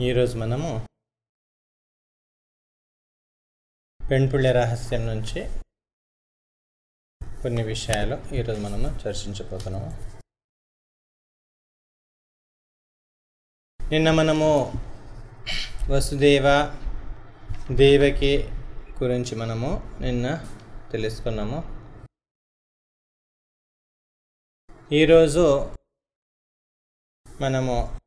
ఈరోజు మనము పెంపుళ్ళ రహస్యం నుంచి కొన్ని విషయాలు ఈరోజు మనము చర్చించబోతున్నాము. నిన్న మనము వసుదేవ దేవకి గురించి మనము నిన్న తెలుసుకున్నాము. ఈరోజు మనము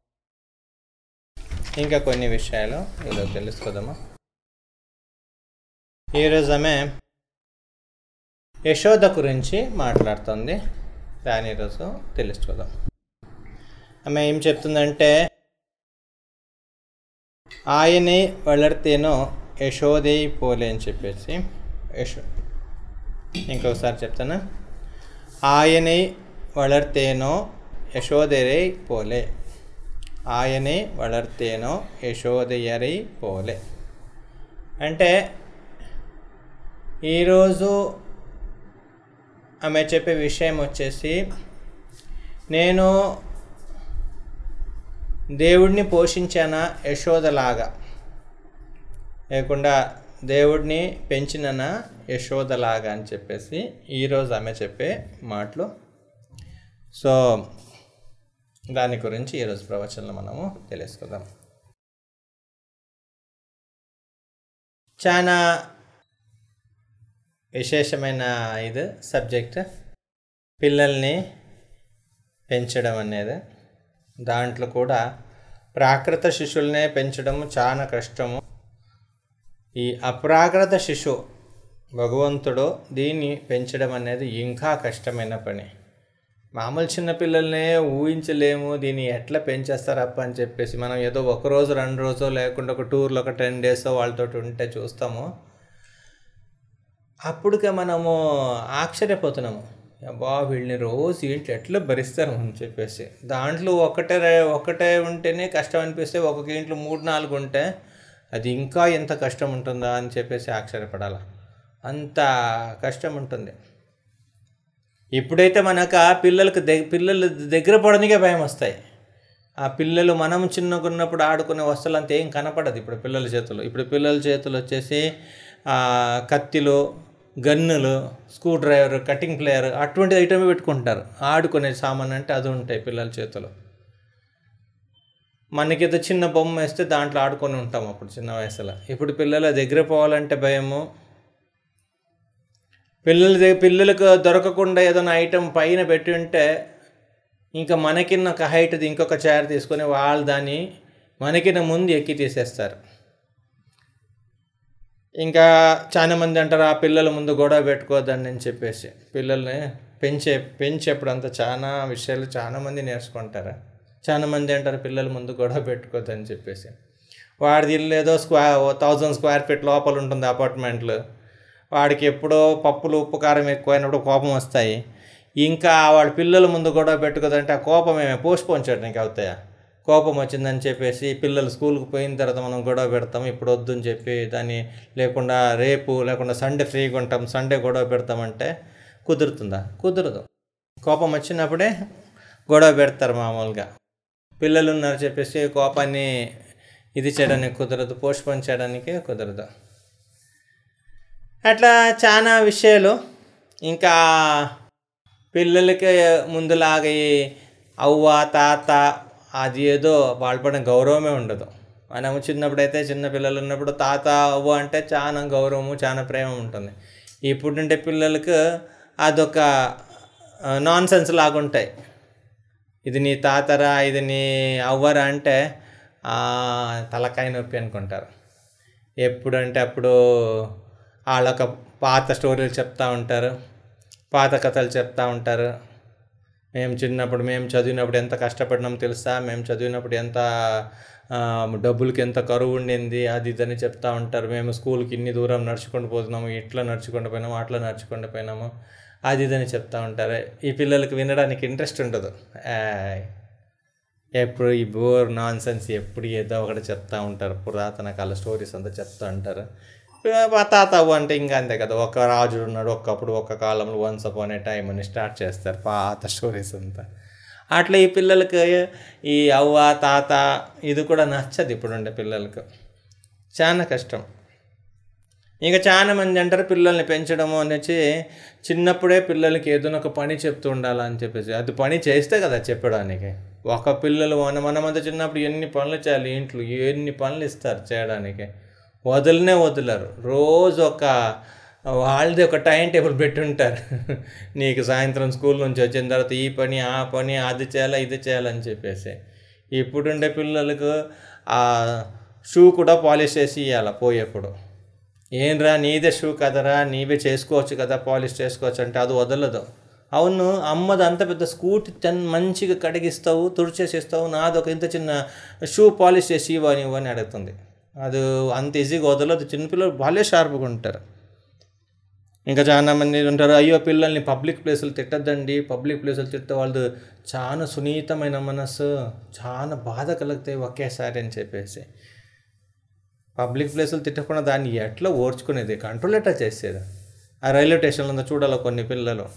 ఇంకా కొన్ని విషయాలు ఈరోజు తెలుసుకుందాము? ఈరోజు ఆమె యశోద గురించి మాట్లాడుతుంది. దాని ఈరోజు తెలుసుకుందాం. ఆమె ఏం చెప్తుందంటే ఆయనే వళర్తేనో యశోదే పోలే అని చెప్పేసి యశో ఇంకొకసారి చెప్తాను? ఆయనే వళర్తేనో యశోదేరే పోలే ఆయనే వళర్తేనో యశోదయరై పోలే. అంటే ఈరోజు ఆమె చెప్పే విషయం వచ్చేసి నేను దేవుడిని పోషించానా యశోదలాగా? లేకుండా దేవుడిని పెంచిననా యశోదలాగా అని చెప్పేసి ఈరోజు ఆమె చెప్పే మాటలు. సో దాని గురించి ఈరోజు ప్రవచనలు మనము తెలుసుకుందాం. చాలా విశేషమైన ఇది సబ్జెక్ట్. పిల్లల్ని పెంచడం అనేది. దాంట్లో కూడా ప్రాకృత శిశువులనే పెంచడం చాలా కష్టము. ఈ అప్రాకృత శిశువు భగవంతుడు దీన్ని పెంచడం అనేది ఇంకా కష్టమైన పని. మామూలు చిన్నపిల్లల్నే ఊహించలేము దీన్ని ఎట్లా పెంచేస్తారప్ప అని చెప్పేసి మనం ఏదో ఒక రోజు రెండు రోజో లేకుండా ఒక టూర్లో ఒక టెన్ డేస్ వాళ్ళతో ఉంటే చూస్తాము. అప్పుడుకే మనము ఆశ్చర్యపోతున్నాము. అబ్బా వీళ్ళని రోజు ఇంట్లో ఎట్లా భరిస్తారు అని చెప్పేసి. దాంట్లో ఒకటే ఒకటే ఉంటేనే కష్టం అనిపిస్తే ఒక్కొక్క ఇంట్లో మూడు నాలుగు ఉంటే అది ఇంకా ఎంత కష్టం ఉంటుందా అని చెప్పేసి ఆశ్చర్యపడాలి. అంత కష్టం ఉంటుంది. ఇప్పుడైతే మనకు ఆ పిల్లలకు దగ్ పిల్లలు దగ్గర పడనికే భయం వస్తాయి. ఆ పిల్లలు మనం చిన్నగా ఉన్నప్పుడు ఆడుకునే వస్తువులు అంతా ఏం కనపడదు ఇప్పుడు పిల్లల చేతులు. ఇప్పుడు పిల్లల చేతులు వచ్చేసి కత్తిలు గన్నులు స్క్రూ డ్రైవర్ కటింగ్ ప్లేయర్ అటువంటి ఐటమ్ పెట్టుకుంటారు. ఆడుకునే సామాన్ అంటే అది ఉంటాయి పిల్లల చేతులు. మనకేదో చిన్న బొమ్మ వేస్తే దాంట్లో ఆడుకొని ఉంటాం అప్పుడు చిన్న వయసులో. ఇప్పుడు పిల్లల దగ్గర పోవాలంటే భయము. పిల్లల పిల్లలకు దొరకకుండా ఏదైనా ఐటెం పైన పెట్టి ఉంటే ఇంకా మనకిన్న ఒక హైట్ది ఇంకొక చైర్ తీసుకొని వాళ్ళు దాన్ని మనకిన్న ముందు ఎక్కి తీసేస్తారు. ఇంకా చాలామంది అంటారు ఆ పిల్లల ముందు గొడవ పెట్టుకోవద్దండి అని చెప్పేసి. పిల్లల్ని పెంచే పెంచేప్పుడు అంతా చాలా విషయాలు చాలామంది నేర్చుకుంటారు. చాలా మంది అంటారు పిల్లల ముందు గొడవ పెట్టుకోవద్దని చెప్పేసి. వాడిది ఇల్లు ఏదో స్క్వా థౌజండ్ స్క్వేర్ ఫీట్ లోపల ఉంటుంది అపార్ట్మెంట్లు వాడికి ఎప్పుడో పప్పులు ఉప్పు కారం ఎక్కువైనప్పుడు కోపం వస్తాయి. ఇంకా వాడి పిల్లల ముందు గొడవ పెట్టుకోదంటే ఆ కోపం ఏమే? పోస్ట్పోన్ చేయడానికి అవుతాయా? కోపం వచ్చిందని చెప్పేసి పిల్లలు స్కూల్కి పోయిన తర్వాత మనం గొడవ పెడతాం ఇప్పుడు వద్దని చెప్పి దాన్ని లేకుండా రేపు లేకుండా సండే ఫ్రీగా ఉంటాం సండే గొడవ పెడతామంటే కుదురుతుందా? కుదరదు. కోపం వచ్చినప్పుడే గొడవ పెడతారు మామూలుగా. పిల్లలు ఉన్నారు చెప్పేసి కోపాన్ని ఇది చేయడానికి కుదరదు పోస్ట్పోన్ చేయడానికి కుదరదు. అట్లా చాలా విషయాలు. ఇంకా పిల్లలకి ముందులాగా ఈ అవ్వ తాత అది ఏదో వాళ్ళపడిన గౌరవమే ఉండదు. మనము చిన్నప్పుడైతే చిన్న పిల్లలు ఉన్నప్పుడు తాత అవ్వ అంటే చాలా గౌరవము చాలా ప్రేమ ఉంటుంది. ఇప్పుడుండే పిల్లలకు అదొక నాన్ సెన్స్ లాగా ఉంటాయి. ఇది నీ తాతరా ఇది నీ అవ్వరా అంటే తలకాయ నొప్పి అనుకుంటారు. ఎప్పుడంటే అప్పుడు వాళ్ళొక పాత స్టోరీలు చెప్తూ ఉంటారు పాత కథలు చెప్తూ ఉంటారు. మేము చిన్నప్పుడు మేము చదివినప్పుడు ఎంత కష్టపడినాం తెలుసా? మేము చదివినప్పుడు ఎంత డబ్బులకి ఎంత కరువు ఉండింది? అది ఇదని చెప్తూ ఉంటారు. మేము స్కూల్కి ఇన్ని దూరం నడుచుకుంటూ పోతున్నాము ఇట్లా నడుచుకుంటూ పోయినాము అట్లా నడుచుకుంటూ పోయినాము. అది ఇదని చెప్తూ ఉంటారు. ఈ పిల్లలకి వినడానికి ఇంట్రెస్ట్ ఉండదు. ఎప్పుడు ఈ బోర్ నాన్ సెన్స్ ఎప్పుడు ఏదో ఒకటి చెప్తూ ఉంటారు. పురాతన కాల స్టోరీస్ అంతా చెప్తూ ఉంటారు. తాతవ్వ అంటే ఇంకా అంతే కదా. ఒక రాజు ఉన్నాడు ఒకప్పుడు ఒక కాలంలో వన్స్ అపాన్ ఏ టైం అని స్టార్ట్ చేస్తారు పాత స్టోరీస్ అంతా. అట్లా ఈ పిల్లలకి ఈ అవ్వ తాత ఇది కూడా నచ్చదు ఇప్పుడుండే పిల్లలకు. చాలా కష్టం. ఇంకా చాలా మంది అంటారు పిల్లల్ని పెంచడము అనేసి చిన్నప్పుడే పిల్లలకి ఏదైనా ఒక పని చెప్తూ ఉండాలని చెప్పేసి. అది పని చేస్తే కదా చెప్పడానికి. ఒక పిల్లలు మన మనమంతా చిన్నప్పుడు ఎన్ని పనులు చేయాలి? ఇంట్లో ఎన్ని పనులు ఇస్తారు చేయడానికి? వదలనే వదలరు. రోజు ఒక వాళ్ళది ఒక టైం టేబుల్ పెట్టుంటారు. నీకు సాయంత్రం స్కూల్ నుంచి వచ్చిన తర్వాత ఈ పని ఆ పని అది చేయాలా ఇది చేయాలని చెప్పేసి. ఇప్పుడుండే పిల్లలకు ఆ షూ కూడా పాలిష్ చేసి ఇవ్వాలి పోయేప్పుడు. ఏంరా నీదే షూ కదరా నీవే చేసుకోవచ్చు కదా పాలిష్ చేసుకోవచ్చు అంటే అది వదలదు. అవును అమ్మది అంత పెద్ద స్కూటీ టెన్ మంచిగా కడిగిస్తావు తుడిచేసి ఇస్తావు నాది ఒక ఇంత చిన్న షూ పాలిష్ చేసి ఇవ్వని ఇవ్వని అడుగుతుంది. అది అంత ఈజీగా వదలదు చిన్నపిల్లలు వాళ్ళే షార్ప్గా ఉంటారు. ఇంకా చాలా మంది ఉంటారు అయ్యో పిల్లల్ని పబ్లిక్ ప్లేసులు తిట్టద్దండి పబ్లిక్ ప్లేసులు తిట్టే వాళ్ళు చాలా సునీతమైన మనస్సు చాలా బాధ కలుగుతాయి ఒకేసారి అని చెప్పేసి. పబ్లిక్ ప్లేసులు తిట్టకుండా దాన్ని ఎట్లా ఓర్చుకునేది? కంట్రోల్ ఎట్లా చేసేది? ఆ రైల్వే స్టేషన్లో చూడాలి కొన్ని పిల్లలు.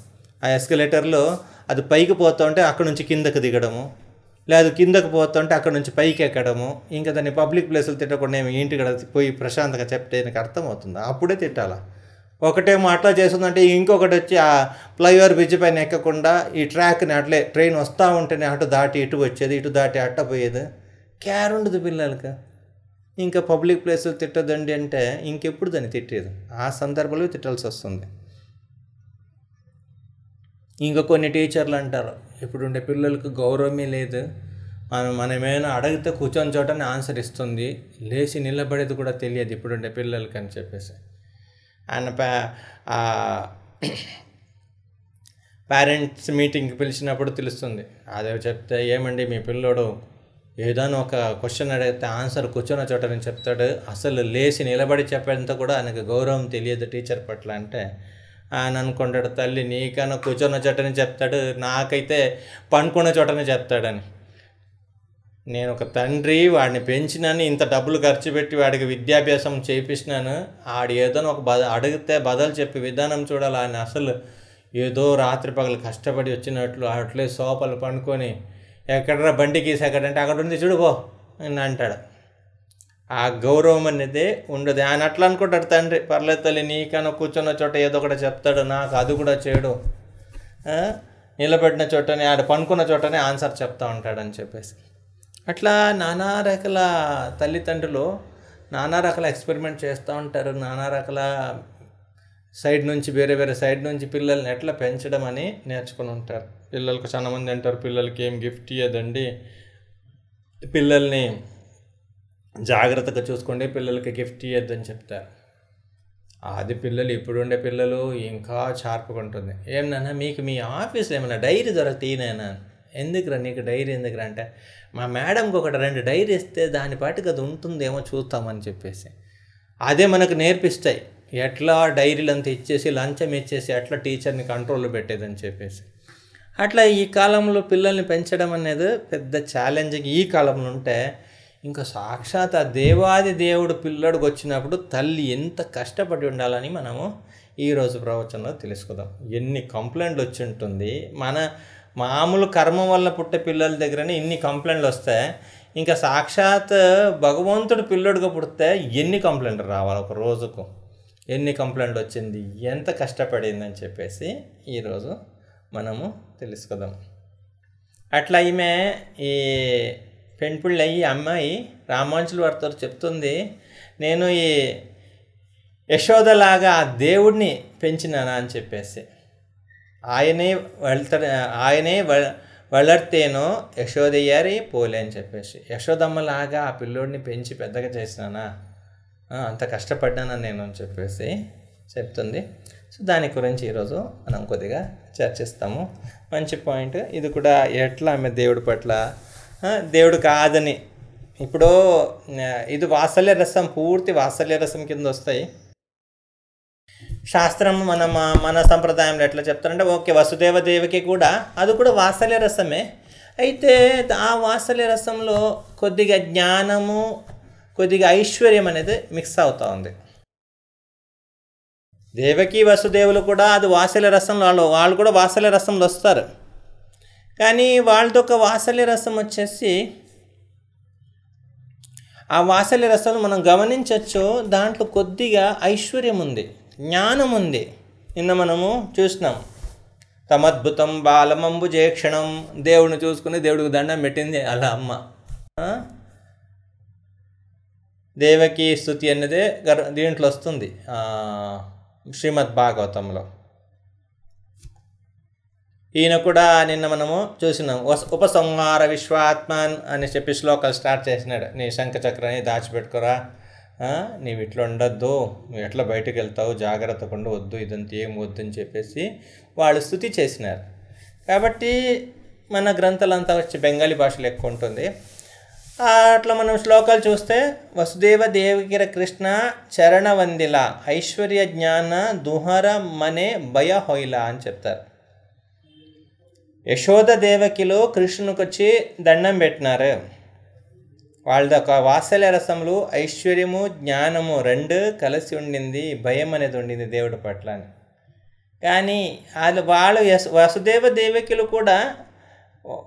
ఆ ఎస్కలేటర్లో అది పైకి పోతుంటే అక్కడ నుంచి కిందకి దిగడము. లేదు కిందకి పోతుంటే అక్కడ నుంచి పైకి ఎక్కడము. ఇంకా దాన్ని పబ్లిక్ ప్లేసులు తిట్టకుండా ఏమి ఇంటికి పోయి ప్రశాంతంగా చెప్తే నాకు అర్థమవుతుంది? అప్పుడే తిట్టాలా? ఒకటేమో అట్లా చేస్తుందంటే ఇంకొకటి వచ్చి ఆ ఫ్లైఓవర్ బ్రిడ్జ్ పైన ఎక్కకుండా ఈ ట్రాక్ని అట్లే ట్రైన్ వస్తూ ఉంటేనే అటు దాటి ఇటు వచ్చేది ఇటు దాటి అట్ట పోయేది. కేర్ ఉండదు పిల్లలకి. ఇంకా పబ్లిక్ ప్లేసులు తిట్టదండి అంటే ఇంకెప్పుడు దాన్ని తిట్టేది? ఆ సందర్భంలో తిట్టాల్సి వస్తుంది. ఇంకా కొన్ని టీచర్లు అంటారు ఇప్పుడుండే పిల్లలకు గౌరవమే లేదు. మనం మనం ఏమైనా అడిగితే కూర్చొని చోటనే ఆన్సర్ ఇస్తుంది. లేచి నిలబడేది కూడా తెలియదు ఇప్పుడుండే పిల్లలకి అని చెప్పేసి. ఆయన పే పేరెంట్స్ మీటింగ్కి పిలిచినప్పుడు తెలుస్తుంది. అదే చెప్తే ఏమండి మీ పిల్లోడు ఏదైనా ఒక క్వశ్చన్ అడిగితే ఆన్సర్ కూర్చున్న చోట నేను చెప్తాడు. అసలు లేచి నిలబడి చెప్పేంత కూడా ఆయనకు గౌరవం తెలియదు టీచర్ పట్ల అంటే ఆయన అనుకుంటాడు తల్లి నీకన్నా కూర్చున్న చోటనే చెప్తాడు నాకైతే పండుకున్న చోటనే చెప్తాడని. నేను ఒక తండ్రి వాడిని పెంచినాను ఇంత డబ్బులు ఖర్చు పెట్టి వాడికి విద్యాభ్యాసం చేయించినాను ఆడు ఏదో ఒక బద అడిగితే బదులు చెప్పి విధానం చూడాలి. ఆయన అసలు ఏదో రాత్రి పగలు కష్టపడి వచ్చినట్లు అట్లే సోపలు పండుకొని ఎక్కడరా బండి గీసి ఎక్కడంటే అక్కడ ఉంది చూడుపో అని అంటాడు. ఆ గౌరవం అనేది ఉండదు. ఆయన అట్లా అనుకుంటాడు తండ్రి పర్లేదు తల్లి నీకన్నా కూర్చున్న చోట ఏదో ఒకటి చెప్తాడు నాకు అది కూడా చేయడు నిలబెట్టిన చోటనే ఆడ పనుకున్న చోటనే ఆన్సర్ చెప్తా ఉంటాడని చెప్పేసి. అట్లా నానా రకాల తల్లిదండ్రులు నానా రకాల ఎక్స్పెరిమెంట్ చేస్తూ ఉంటారు. నానా రకాల సైడ్ నుంచి వేరే వేరే సైడ్ నుంచి పిల్లల్ని ఎట్లా పెంచడం అని నేర్చుకుని ఉంటారు. పిల్లలకు చాలామంది అంటారు పిల్లలకి ఏం గిఫ్ట్ ఇవ్వదండి పిల్లల్ని జాగ్రత్తగా చూసుకోండి పిల్లలకి గిఫ్ట్ ఇవ్వద్దని చెప్తారు. అది పిల్లలు ఇప్పుడుండే పిల్లలు ఇంకా షార్ప్గా ఉంటుంది. ఏం నాన్న మీకు మీ ఆఫీస్లో ఏమైనా డైరీ దొరకతీనేనా ఎందుకురా నీకు డైరీ ఎందుకురా అంటే మా మేడంకి ఒకటి రెండు డైరీ ఇస్తే దాని పాటికి అది ఉంటుందేమో చూస్తామని చెప్పేసి. అదే మనకు నేర్పిస్తాయి. ఎట్లా డైరీలు అంతా ఇచ్చేసి లంచం ఇచ్చేసి ఎట్లా టీచర్ని కంట్రోల్లో పెట్టేదని చెప్పేసి. అట్లా ఈ కాలంలో పిల్లల్ని పెంచడం అనేది పెద్ద ఛాలెంజింగ్ ఈ కాలంలో ఉంటే ఇంకా సాక్షాత్ ఆ దేవాది దేవుడు పిల్లడికి వచ్చినప్పుడు తల్లి ఎంత కష్టపడి ఉండాలని మనము ఈరోజు ప్రవచనంలో తెలుసుకుందాం. ఎన్ని కంప్లైంట్లు వచ్చి ఉంటుంది. మన మామూలు కర్మ వల్ల పుట్టే పిల్లల దగ్గరనే ఇన్ని కంప్లైంట్లు వస్తాయి. ఇంకా సాక్షాత్ భగవంతుడు పిల్లడిగా పుడితే ఎన్ని కంప్లైంట్లు రావాలి ఒక రోజుకు? ఎన్ని కంప్లైంట్లు వచ్చింది? ఎంత కష్టపడిందని చెప్పేసి ఈరోజు మనము తెలుసుకుందాం. అట్లా ఈమె ఈ పెంపుళ్ళు అయ్యి అమ్మాయి రామాంచులు వారితో చెప్తుంది నేను ఈ యశోదలాగా ఆ దేవుడిని పెంచినానా? అని చెప్పేసి. ఆయనే వెళ్తాడు ఆయనే వళర్తేనో యశోదయ్యారి పోలే అని చెప్పేసి. యశోదమ్మలాగా ఆ పిల్లోడిని పెంచి పెద్దగా చేసినానా? అంత కష్టపడ్డానా నేను? అని చెప్పేసి చెప్తుంది. సో దాని గురించి ఈరోజు మనం కొద్దిగా చర్చిస్తాము. మంచి పాయింట్. ఇది కూడా ఎట్లా ఆమె దేవుడి పట్ల దేవుడు కాదని. ఇప్పుడు ఇది వాత్సల్య రసం పూర్తి వాత్సల్య రసం కింద వస్తాయి. శాస్త్రం మన మన సంప్రదాయంలో ఎట్లా చెప్తారంటే ఓకే వసుదేవ దేవికి కూడా అది కూడా వాత్సల్య రసమే. అయితే ఆ వాత్సల్య రసంలో కొద్దిగా జ్ఞానము కొద్దిగా ఐశ్వర్యం అనేది మిక్స్ అవుతూ ఉంది. దేవకి వసుదేవులు కూడా అది వాసల రసంలో వాళ్ళు వాళ్ళు కూడా వాసల రసంలో వస్తారు. కానీ వాళ్ళతో ఒక వాసల్య రసం వచ్చేసి ఆ వాసల్య రసాలు మనం గమనించవచ్చు దాంట్లో కొద్దిగా ఐశ్వర్యం ఉంది జ్ఞానం ఉంది. నిన్న మనము చూసినాం. తమద్భుతం బాలమంబు జేక్షణం దేవుడిని చూసుకుని దేవుడికి దండం పెట్టింది అలా అమ్మ. దేవకి స్థుతి అన్నదే గర్ దీంట్లో వస్తుంది. శ్రీమద్ భాగవతంలో ఈయన కూడా నిన్న మనము చూసినాం. వస్- ఉపసంహార విశ్వాత్మన్ అని చెప్పి శ్లోకాలు స్టార్ట్ చేసినాడు. నీ శంఖచక్రాన్ని దాచిపెట్టుకురా. నీవు ఇట్లా ఉండొద్దు. నువ్వు ఎట్లా బయటకు వెళ్తావు? జాగ్రత్తగా కొండ వద్దు ఇదంతా ఏం వద్దు అని చెప్పేసి వాళ్ళు స్థుతి చేసినారు. కాబట్టి మన గ్రంథాలంతా వచ్చి బెంగాలీ భాషలో ఎక్కువ ఉంటుంది. అట్లా మనం శ్లోకాలు చూస్తే వసుదేవ దేవగిర కృష్ణ చరణ వందిల ఐశ్వర్య జ్ఞాన దుహర మనే భయ హొయిల అని చెప్తారు. యశోద దేవకిలో కృష్ణునికొచ్చి దండం పెట్టినారు. వాళ్ళది ఒక వాత్సల్య రసములు ఐశ్వర్యము జ్ఞానము రెండు కలిసి ఉండింది భయం అనేది ఉండింది దేవుడి పట్ల. అని కానీ వాళ్ళు వాళ్ళు వసుదేవ దేవకిలు కూడా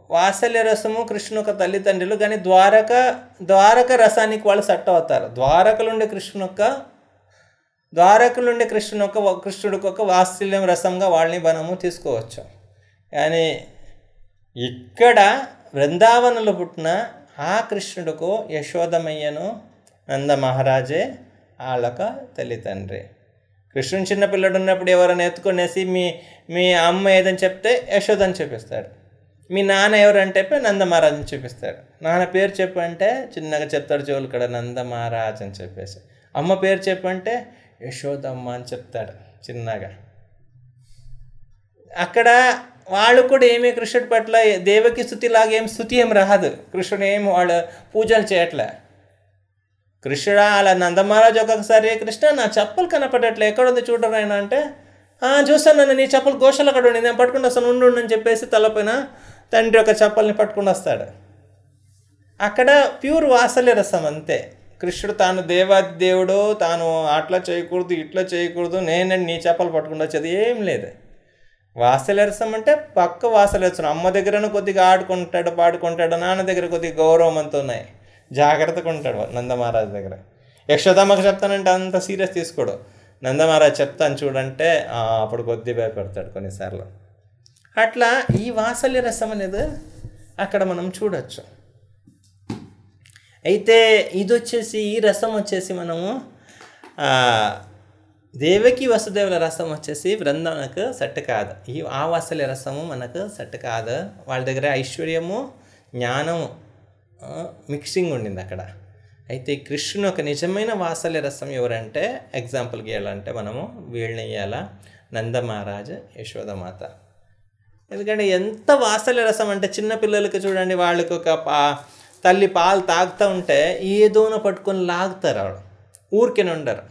వాత్సల్య రసము కృష్ణు ఒక తల్లిదండ్రులు కానీ ద్వారక ద్వారక రసానికి వాళ్ళు సెట్ అవుతారు. ద్వారకలుండే కృష్ణు యొక్క ద్వారకలుండే కృష్ణుని ఒక కృష్ణుడికి ఒక వాత్సల్యం రసంగా వాళ్ళని మనము తీసుకోవచ్చు. కానీ ఇక్కడ బృందావనంలో పుట్టిన ఆ కృష్ణుడుకు యశోదమయ్యను నంద మహారాజే వాళ్ళక తల్లిదండ్రి కృష్ణుని చిన్నపిల్లడు ఉన్నప్పుడు ఎవరైనా ఎత్తుకొనేసి మీ మీ అమ్మ ఏదని చెప్తే యశోదని చూపిస్తాడు. మీ నాన్న ఎవరంటే నంద మహారాజ్ అని చూపిస్తాడు. నాన్న పేరు చెప్పంటే చిన్నగా చెప్తాడు చెవులు ఇక్కడ నంద మహారాజ్ అని చెప్పేసి. అమ్మ పేరు చెప్పంటే యశోదమ్మ అని చెప్తాడు చిన్నగా. అక్కడ వాళ్ళు కూడా ఏమీ కృష్ణుడి పట్ల దేవకి స్థుతిలాగా ఏం స్థుతి ఏం రాదు. కృష్ణుడు ఏం వాళ్ళు పూజలు చేయట్లే. కృష్ణుడా అలా నందమహారాజు ఒక్కొక్కసారి కృష్ణ నా చెప్పలు కనపడట్లే. ఎక్కడుంది చూడరు ఆయన? అంటే చూస్తాను నన్ను నీ చెప్పులు గోషలు అక్కడ ఉండి నేను పట్టుకుని వస్తాను. ఉండు అని చెప్పేసి తలపైన తండ్రి యొక్క చెప్పల్ని పట్టుకుని వస్తాడు. అక్కడ ప్యూర్ వాసల్య రసం అంతే. కృష్ణుడు తాను దేవాది దేవుడు తాను అట్లా చేయకూడదు ఇట్లా చేయకూడదు నేను నీ చెప్పలు పట్టుకుంటూ వచ్చేది ఏం లేదు. వాసల్య రసం అంటే పక్క వాసల్య అమ్మ దగ్గరను కొద్దిగా ఆడుకుంటాడు పాడుకుంటాడు నాన్న దగ్గర కొద్దిగా గౌరవం అంత ఉన్నాయి. జాగ్రత్తగా ఉంటాడు నందమహారాజ్ దగ్గర. యశోదమ్మకి చెప్తానంటే అంత సీరియస్ తీసుకోడు. నందమహారాజ్ చెప్తాను చూడంటే అప్పుడు కొద్ది భయపడతాడు కొన్నిసార్లు. అట్లా ఈ వాసల్య రసం అనేది అక్కడ మనం చూడొచ్చు. అయితే ఇది వచ్చేసి ఈ రసం వచ్చేసి మనము దేవకి వసుదేవుల రసం వచ్చేసి బృందానికి సెట్ కాదు. ఈ ఆ వాసల్య రసము మనకు సెట్ కాదు. వాళ్ళ దగ్గర ఐశ్వర్యము జ్ఞానము మిక్సింగ్ ఉండింది అక్కడ. అయితే కృష్ణుని ఒక నిజమైన వాసల్య రసం ఎవరంటే ఎగ్జాంపుల్కి ఇవ్వాలంటే మనము వీళ్ళని ఇవ్వాల నందమహారాజు యశోదమాత ఎందుకంటే ఎంత వాసల్య రసం అంటే చిన్న పిల్లలకి చూడండి వాళ్ళకి ఒక పా తల్లి పాలు తాగుతూ ఉంటే ఏదోనో పట్టుకొని లాగుతారు వాళ్ళు ఊరికే ఉండరు.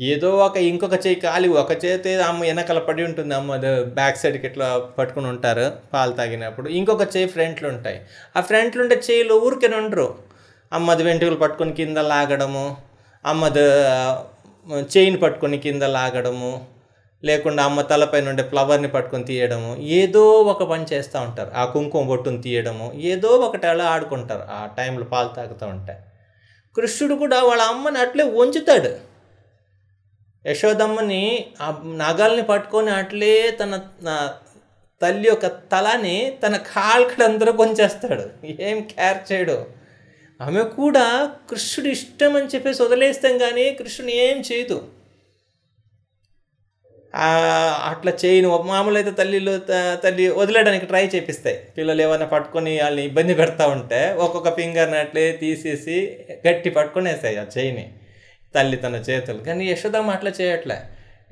ఏదో ఒక ఇంకొక చేయి కాలి ఒక చేతి అమ్మ వెనకాల పడి ఉంటుంది అమ్మ బ్యాక్ సైడ్కి ఇట్లా పట్టుకుని ఉంటారు పాలు తాగినప్పుడు. ఇంకొక చేయి ఫ్రంట్లో ఉంటాయి. ఆ ఫ్రంట్లో ఉండే చేయిలో ఊరికే ఉండరు అమ్మది వెంట్రుకలు పట్టుకొని కింద లాగడము అమ్మది చైన్ పట్టుకొని కింద లాగడము లేకుండా అమ్మ తలపైన ఉండే ఫ్లవర్ని పట్టుకొని తీయడము. ఏదో ఒక పని చేస్తూ ఉంటారు. ఆ కుంకుమ బొట్టును తీయడము. ఏదో ఒకటి అలా ఆడుకుంటారు. ఆ టైంలో పాలు తాగుతూ ఉంటాయి కృష్ణుడు కూడా వాళ్ళ అమ్మని అట్లే వంచుతాడు. యశోదమ్మని ఆ నగల్ని పట్టుకొని అట్లే తన తల్లి యొక్క తలని తన కాళ్ళకడందరూ కొంచేస్తాడు ఏం కేర్ చేయడు. ఆమె కూడా కృష్ణుడు ఇష్టం అని చెప్పేసి వదిలేస్తాం కానీ కృష్ణుడు ఏం చేయదు. అట్లా చేయను. మామూలు అయితే తల్లిలు తల్లి వదిలేయడానికి ట్రై చేపిస్తాయి. పిల్లలు ఏమైనా పట్టుకొని వాళ్ళని ఇబ్బంది పెడతా ఉంటే ఒక్కొక్క ఫింగర్ని అట్లే తీసేసి గట్టి పట్టుకునేస్తాయి ఆ చేయిని తల్లి తన చేతులు. కానీ యశోదమ్మ అట్లా చేయట్లే.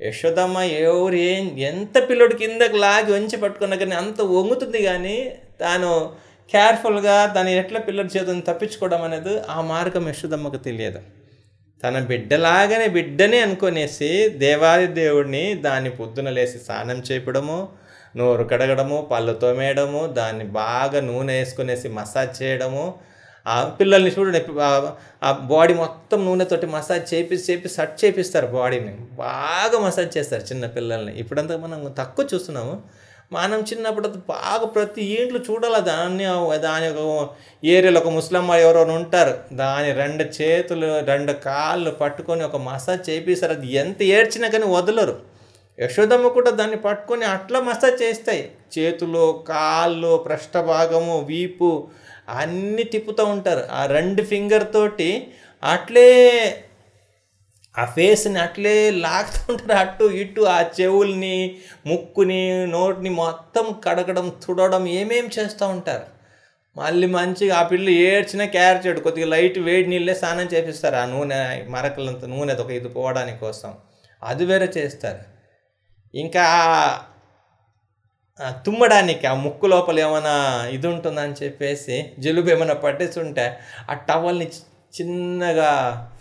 యశోదమ్మ ఎవరు ఏం ఎంత పిల్లడు కిందకి లాగి వంచి పట్టుకున్నా కానీ అంత వంగుతుంది కానీ తాను కేర్ఫుల్గా తను ఎట్లా పిల్లడి చేతులను తప్పించుకోవడం అనేది ఆ మార్గం యశోదమ్మకు తెలియదు. తన బిడ్డలాగానే బిడ్డనే అనుకునేసి దేవాది దేవుడిని దాన్ని పొద్దున లేసి స్నానం చేయడము నోరు కడగడము పళ్ళు తోమేయడము దాన్ని బాగా నూనె వేసుకునేసి మసాజ్ చేయడము ఆ పిల్లల్ని చూడండి ఆ- బాడీ మొత్తం నూనెతోటి మసాజ్ చేపి చేపి సట్ చేపిస్తారు బాడీని. బాగా మసాజ్ చేస్తారు చిన్న పిల్లల్ని. ఇప్పుడంతా మనం తక్కువ చూస్తున్నాము. మనం చిన్నప్పుడు బాగా ప్రతి ఇంట్లో చూడాలి దాన్ని దాని ఒక ఏరియాలో ఒక ముస్లిం ఎవరో ఉంటారు. దాని రెండు చేతులు రెండు కాళ్ళు పట్టుకొని ఒక మసాజ్ చేపిస్తారు. అది ఎంత ఏడ్చినా కానీ వదలరు. యశోదమ్మ కూడా దాన్ని పట్టుకొని అట్లా మసాజ్ చేస్తాయి. చేతులు కాళ్ళు పృష్ఠభాగము వీపు అన్నీ తిప్పుతూ ఉంటారు. ఆ రెండు ఫింగర్ తోటి అట్లే ఆ ఫేస్ని అట్లే లాగుతూ ఉంటారు. అటు ఇటు ఆ చెవుల్ని ముక్కుని నోటిని మొత్తం కడగడం తుడవడం ఏమేం చేస్తూ ఉంటారు? మళ్ళీ మంచిగా ఆ పిల్లలు ఏడ్చిన క్యారెట్ చేయడు. కొద్దిగా లైట్ వేడి నీళ్ళే స్నానం చేపిస్తారు. ఆ నూనె మరకలంత నూనె ఒక ఇది పోవడానికి కోసం అది వేరే చేస్తారు. ఇంకా తుమ్మడానికి ఆ ముక్కు లోపల ఏమైనా ఇది ఉంటుందని చెప్పేసి జలుబు ఏమైనా పట్టేసి ఉంటే ఆ టవల్ని చిన్నగా